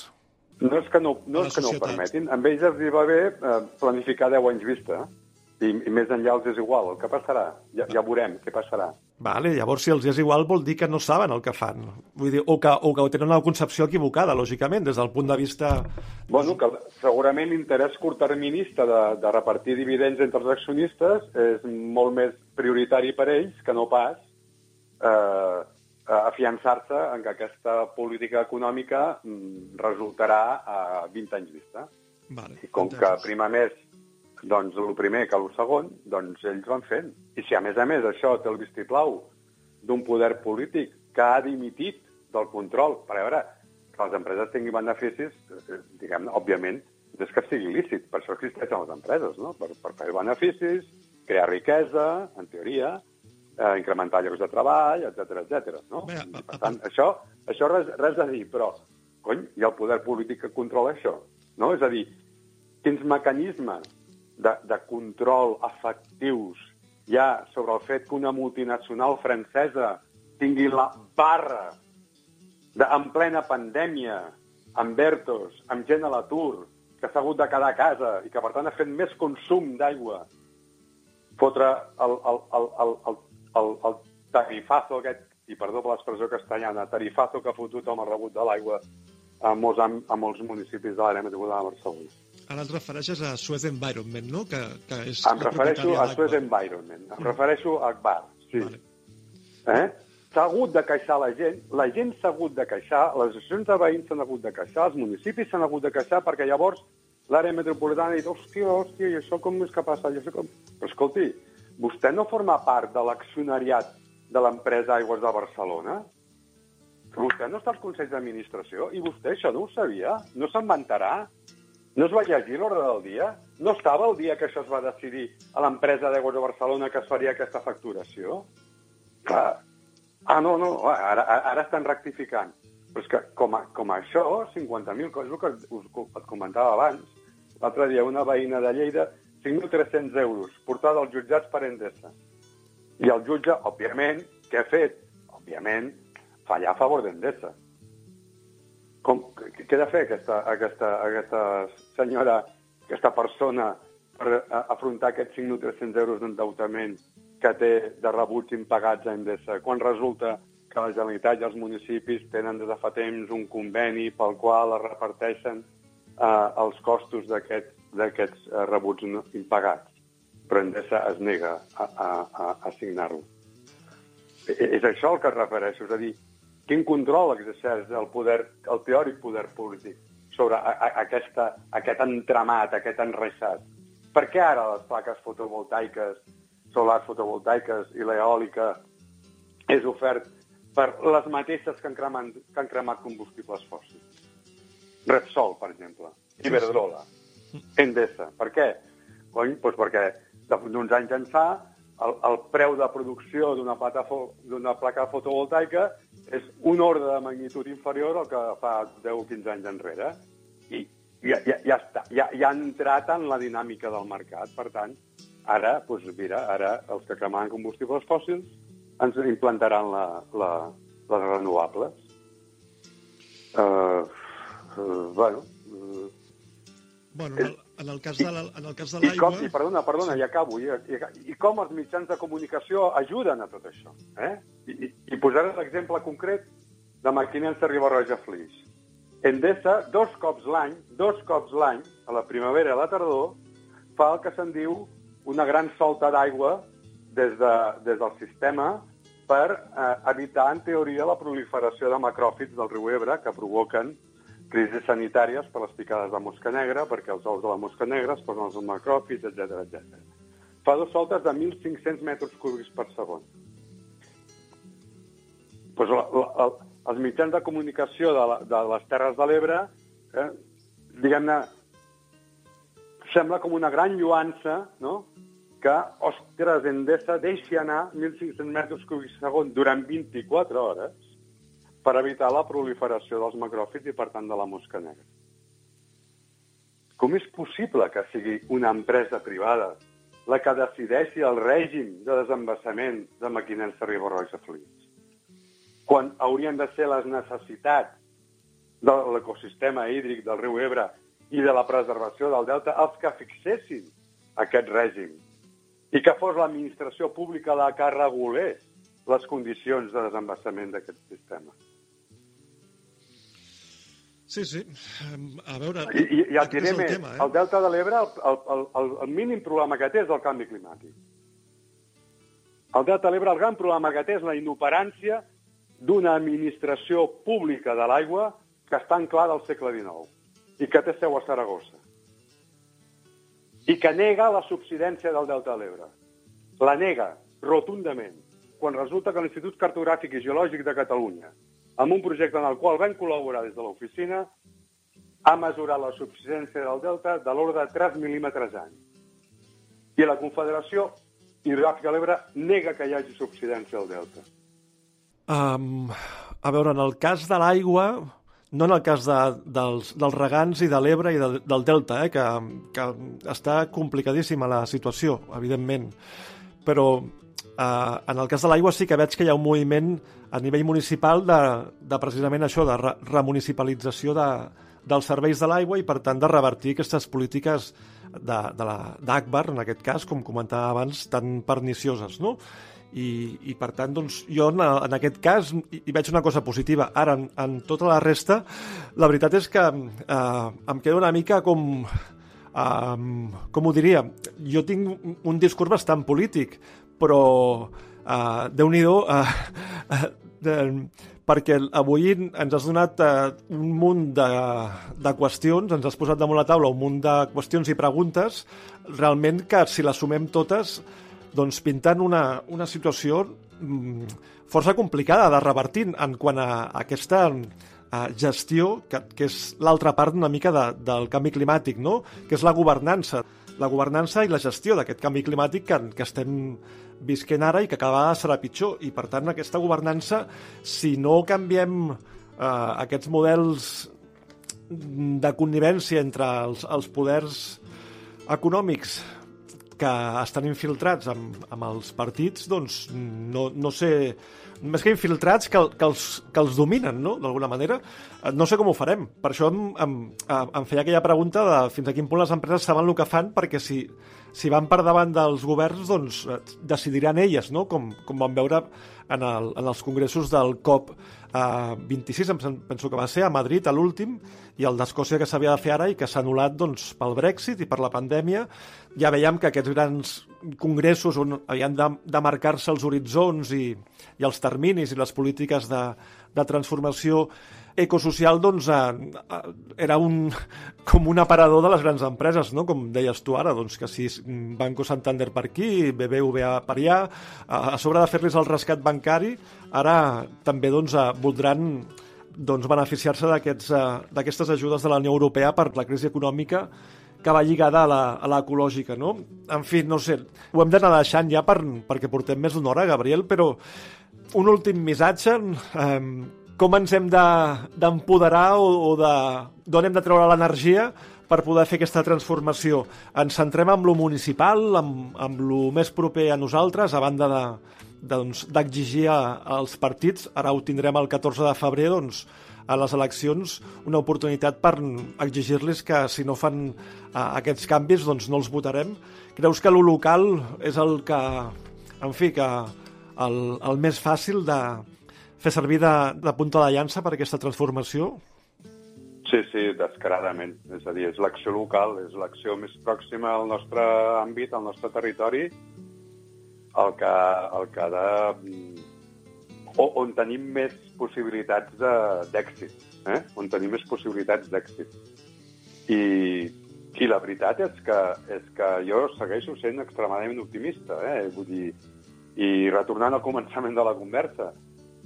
No és que no, no, és que no ho permetin. Amb ells els hi va bé eh, planificar 10 anys vista. I, i més enllà els és igual. El que passarà? Ja, ja veurem què passarà. Vale, llavors si els és igual vol dir que no saben el que fan. Vull dir, o que, o que tenen una concepció equivocada, lògicament, des del punt de vista... Bueno, que segurament l'interès curtterminista de, de repartir dividends entre els accionistes és molt més prioritari per ells que no pas eh, afiançar-se en que aquesta política econòmica mm, resultarà a 20 anys vista. Vale, I com que prima més doncs el primer que el segon, doncs ells van fent. I si a més a més això té el vistiplau d'un poder polític que ha dimitit del control, per veure, que les empreses tinguin beneficis, eh, diguem òbviament, és que sigui lícit. Per això existeixen les empreses, no? Per, per fer beneficis, crear riquesa, en teoria, eh, incrementar llocs de treball, etc etc. no? Bé, I, per tant, això, això res, res a dir, però, cony, hi ha el poder polític que controla això, no? És a dir, quins mecanismes de, de control efectius ja sobre el fet que una multinacional francesa tingui la barra de, en plena pandèmia, amb ERTOs, amb gent a l'atur, que s'ha hagut de quedar a casa i que, per tant, ha fet més consum d'aigua, fotre el, el, el, el, el, el, el tarifazo aquest, i perdó per l'expressió castellana, tarifazo que ha fotut amb el rebut de l'aigua a molts, a molts municipis de l'àrea metropolitana de Barcelona. Ara et refereixes a Suez Environment, no? Que, que és em refereixo a Suez Environment. Em refereixo a Akbar, sí. Vale. Eh? S'ha hagut de queixar la gent, la gent s'ha hagut de queixar, les associacions de veïns s'han hagut de queixar, els municipis s'han hagut de queixar, perquè llavors l'àrea metropolitana ha dit, hòstia, hòstia, i això com és que passa? I això com... Però escolti, vostè no forma part de l'accionariat de l'empresa Aigües de Barcelona? Vostè no està als Consells d'Administració i vostè això no ho sabia? No se'n vantarà? No es va llegir l'ordre del dia? No estava el dia que això es va decidir a l'empresa d'aigües de Barcelona que es faria aquesta facturació? Clar. Ah, no, no, ara, ara estan rectificant. Però és que com a, com a això, 50.000 coses, el que us, et comentava abans, l'altre dia una veïna de Lleida, 5.300 euros, portada als jutjats per Endesa. I el jutge, òbviament, què ha fet? Òbviament, fallar a favor d'Endesa. Com, què ha de fer aquesta, aquesta, aquesta senyora, aquesta persona, per afrontar aquests 5.300 euros d'endeutament que té de rebuts impagats a Endesa, quan resulta que la Generalitat i els municipis tenen des de fa temps un conveni pel qual es reparteixen eh, els costos d'aquests eh, rebuts impagats. Però Endesa es nega a, a, a, signar-lo. És això el que es refereixo, és a dir, quin control exerceix el poder, el teòric poder polític sobre a, a, aquesta, aquest entramat, aquest enreixat? Per què ara les plaques fotovoltaiques, solars fotovoltaiques i l'eòlica és ofert per les mateixes que han, cremat, que han cremat combustibles fòssils? Repsol, per exemple, Iberdrola, Endesa. Per què? Cony, doncs perquè d'uns anys ençà el, el preu de producció d'una placa fotovoltaica és un ordre de magnitud inferior al que fa 10 o 15 anys enrere. I ja, ja, ja, està, ja, ja ha entrat en la dinàmica del mercat. Per tant, ara, doncs mira, ara els que cremaven combustibles fòssils ens implantaran la, la, les renovables. Uh, uh, bueno... Uh, bueno, en el, en el cas de en el cas de l'aigua... I, I, perdona, perdona, sí. i acabo. I, i, I com els mitjans de comunicació ajuden a tot això? Eh? I, i, i posaré l'exemple concret de Maquinense Ribarroja Flix. Endesa, dos cops l'any, dos cops l'any, a la primavera i a la tardor, fa el que se'n diu una gran solta d'aigua des, de, des del sistema per eh, evitar, en teoria, la proliferació de macròfits del riu Ebre que provoquen crisis sanitàries per les picades de mosca negra, perquè els ous de la mosca negra es posen els macròfits, etc etc. Fa dos soltes de 1.500 metres cúbics per segon. Pues la, la, els mitjans de comunicació de, la, de les Terres de l'Ebre, eh, diguem-ne, sembla com una gran lluança, no?, que, ostres, Endesa deixi anar 1.500 metres cúbics segon durant 24 hores per evitar la proliferació dels macròfits i, per tant, de la mosca negra. Com és possible que sigui una empresa privada la que decideixi el règim de desembassament de Maquinense Ribarroja Fluids? Quan haurien de ser les necessitats de l'ecosistema hídric del riu Ebre i de la preservació del delta els que fixessin aquest règim i que fos l'administració pública la que regulés les condicions de desembassament d'aquest sistema. Sí, sí. A veure... I, i, i el diré més, tema, eh? el Delta de l'Ebre, el, el, el, el mínim problema que té és el canvi climàtic. El Delta de l'Ebre, el gran problema que té és la inoperància d'una administració pública de l'aigua que està anclada al segle XIX i que té seu a Saragossa i que nega la subsidència del Delta de l'Ebre. La nega rotundament, quan resulta que l'Institut Cartogràfic i Geològic de Catalunya, amb un projecte en el qual vam col·laborar des de l'oficina, ha mesurat la subsidència del delta de l'ordre de 3 mil·límetres any. I la Confederació Hidrogràfica de l'Ebre nega que hi hagi subsidència del delta. Um, a veure, en el cas de l'aigua, no en el cas de, dels, dels regants i de l'Ebre i de, del Delta, eh, que, que està complicadíssima la situació, evidentment. Però eh, en el cas de l'aigua sí que veig que hi ha un moviment a nivell municipal de, de precisament això, de re remunicipalització de, dels serveis de l'aigua i, per tant, de revertir aquestes polítiques d'Akbar, en aquest cas, com comentava abans, tan pernicioses, no? i, i per tant, doncs, jo en, en aquest cas hi veig una cosa positiva. Ara, en, en tota la resta, la veritat és que eh, em queda una mica com... Um, com ho diria? Jo tinc un discurs bastant polític, però uh, Déu-n'hi-do, uh, uh, perquè avui ens has donat uh, un munt de, de qüestions, ens has posat damunt la taula un munt de qüestions i preguntes, realment que si les sumem totes doncs pintant una, una situació mm, força complicada de revertir en quant a, a aquesta gestió, que, que és l'altra part una mica de, del canvi climàtic, no? que és la governança. La governança i la gestió d'aquest canvi climàtic que, que estem visquent ara i que cada vegada serà pitjor. I, per tant, aquesta governança, si no canviem eh, aquests models de connivència entre els, els poders econòmics que estan infiltrats amb, amb els partits, doncs no, no sé, més que infiltrats, que, que, els, que els dominen, no?, d'alguna manera. Eh, no sé com ho farem. Per això em, em, em feia aquella pregunta de fins a quin punt les empreses saben el que fan, perquè si, si van per davant dels governs, doncs eh, decidiran elles, no?, com, com vam veure en, el, en els congressos del COP eh, 26, em penso que va ser, a Madrid, a l'últim, i el d'Escòcia que s'havia de fer ara i que s'ha anul·lat doncs, pel Brexit i per la pandèmia. Ja veiem que aquests grans congressos on havien de, de marcar-se els horitzons i, i els terminis i les polítiques de, de transformació ecosocial doncs, eh, era un, com un aparador de les grans empreses, no? com deies tu ara, doncs, que si Banco Santander per aquí, BBVA per allà, a, sobre de fer-los el rescat bancari, ara també doncs, voldran doncs, beneficiar-se eh, d'aquestes ajudes de la Unió Europea per la crisi econòmica que va lligada a l'ecològica, no? En fi, no sé, ho hem d'anar deixant ja per, perquè portem més d'una hora, Gabriel, però un últim missatge, eh, com ens hem d'empoderar de, o, o de d'on hem de treure l'energia per poder fer aquesta transformació. Ens centrem en lo municipal, amb, amb lo més proper a nosaltres, a banda de, d'exigir doncs, als partits, ara ho tindrem el 14 de febrer, doncs, a les eleccions una oportunitat per exigir-los que si no fan uh, aquests canvis doncs no els votarem. Creus que lo local és el que, en fi, que el, el més fàcil de fer servir de, de punta de llança per aquesta transformació? Sí, sí, descaradament. És a dir, és l'acció local, és l'acció més pròxima al nostre àmbit, al nostre territori, el que, el que de... O, on tenim més possibilitats d'èxit, eh? on tenim més possibilitats d'èxit. I, I la veritat és que, és que jo segueixo sent extremadament optimista, eh? Vull dir, i retornant al començament de la conversa,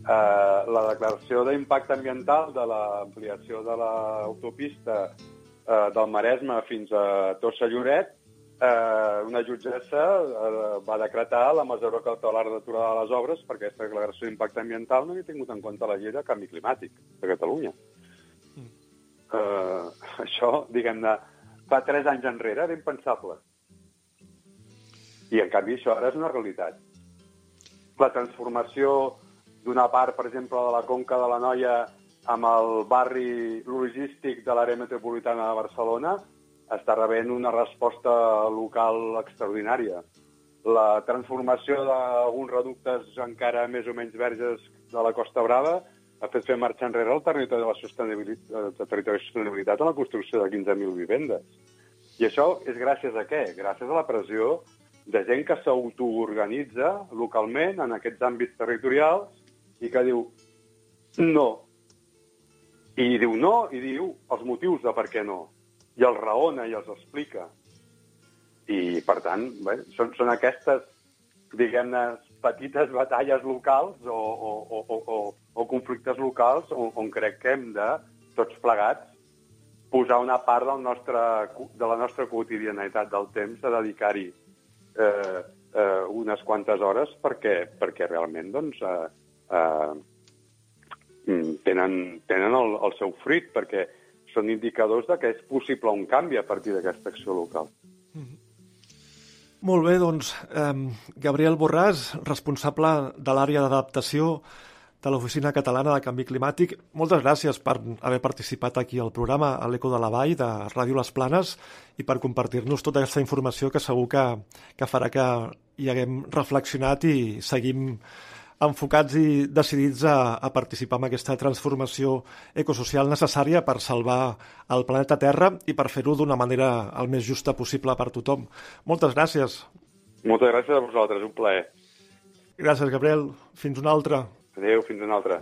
eh, la declaració d'impacte ambiental de l'ampliació de l'autopista eh, del Maresme fins a Tossa Lloret, eh, una jutgessa eh, va decretar la mesura cautelar d'aturada de les obres perquè aquesta declaració d'impacte ambiental no havia tingut en compte la llei de canvi climàtic de Catalunya. Mm. Eh, això, diguem-ne, fa tres anys enrere era impensable. I, en canvi, això ara és una realitat. La transformació d'una part, per exemple, de la Conca de la Noia amb el barri logístic de l'àrea metropolitana de Barcelona està rebent una resposta local extraordinària. La transformació d'alguns reductes encara més o menys verges de la Costa Brava ha fet fer marxa enrere el territori de la sostenibilitat, de territori de sostenibilitat en la construcció de 15.000 vivendes. I això és gràcies a què? Gràcies a la pressió de gent que s'autoorganitza localment en aquests àmbits territorials i que diu no. I diu no i diu els motius de per què no. I els raona i els explica. I, per tant, bé, són, són aquestes, diguem-ne, petites batalles locals o, o, o, o, o conflictes locals on, on crec que hem de, tots plegats, posar una part del nostre, de la nostra quotidianitat del temps a dedicar-hi eh, eh, unes quantes hores perquè, perquè realment doncs, eh, eh, mm, tenen, tenen el, el seu fruit, perquè són indicadors de que és possible un canvi a partir d'aquesta acció local. Mm -hmm. Molt bé, doncs, eh, Gabriel Borràs, responsable de l'àrea d'adaptació de l'Oficina Catalana de Canvi Climàtic. Moltes gràcies per haver participat aquí al programa a l'Eco de la Vall de Ràdio Les Planes i per compartir-nos tota aquesta informació que segur que, que farà que hi haguem reflexionat i seguim enfocats i decidits a, a participar en aquesta transformació ecosocial necessària per salvar el planeta Terra i per fer-ho d'una manera el més justa possible per tothom. Moltes gràcies. Moltes gràcies a vosaltres, un plaer. Gràcies, Gabriel. Fins una altra. Adéu, fins una altra.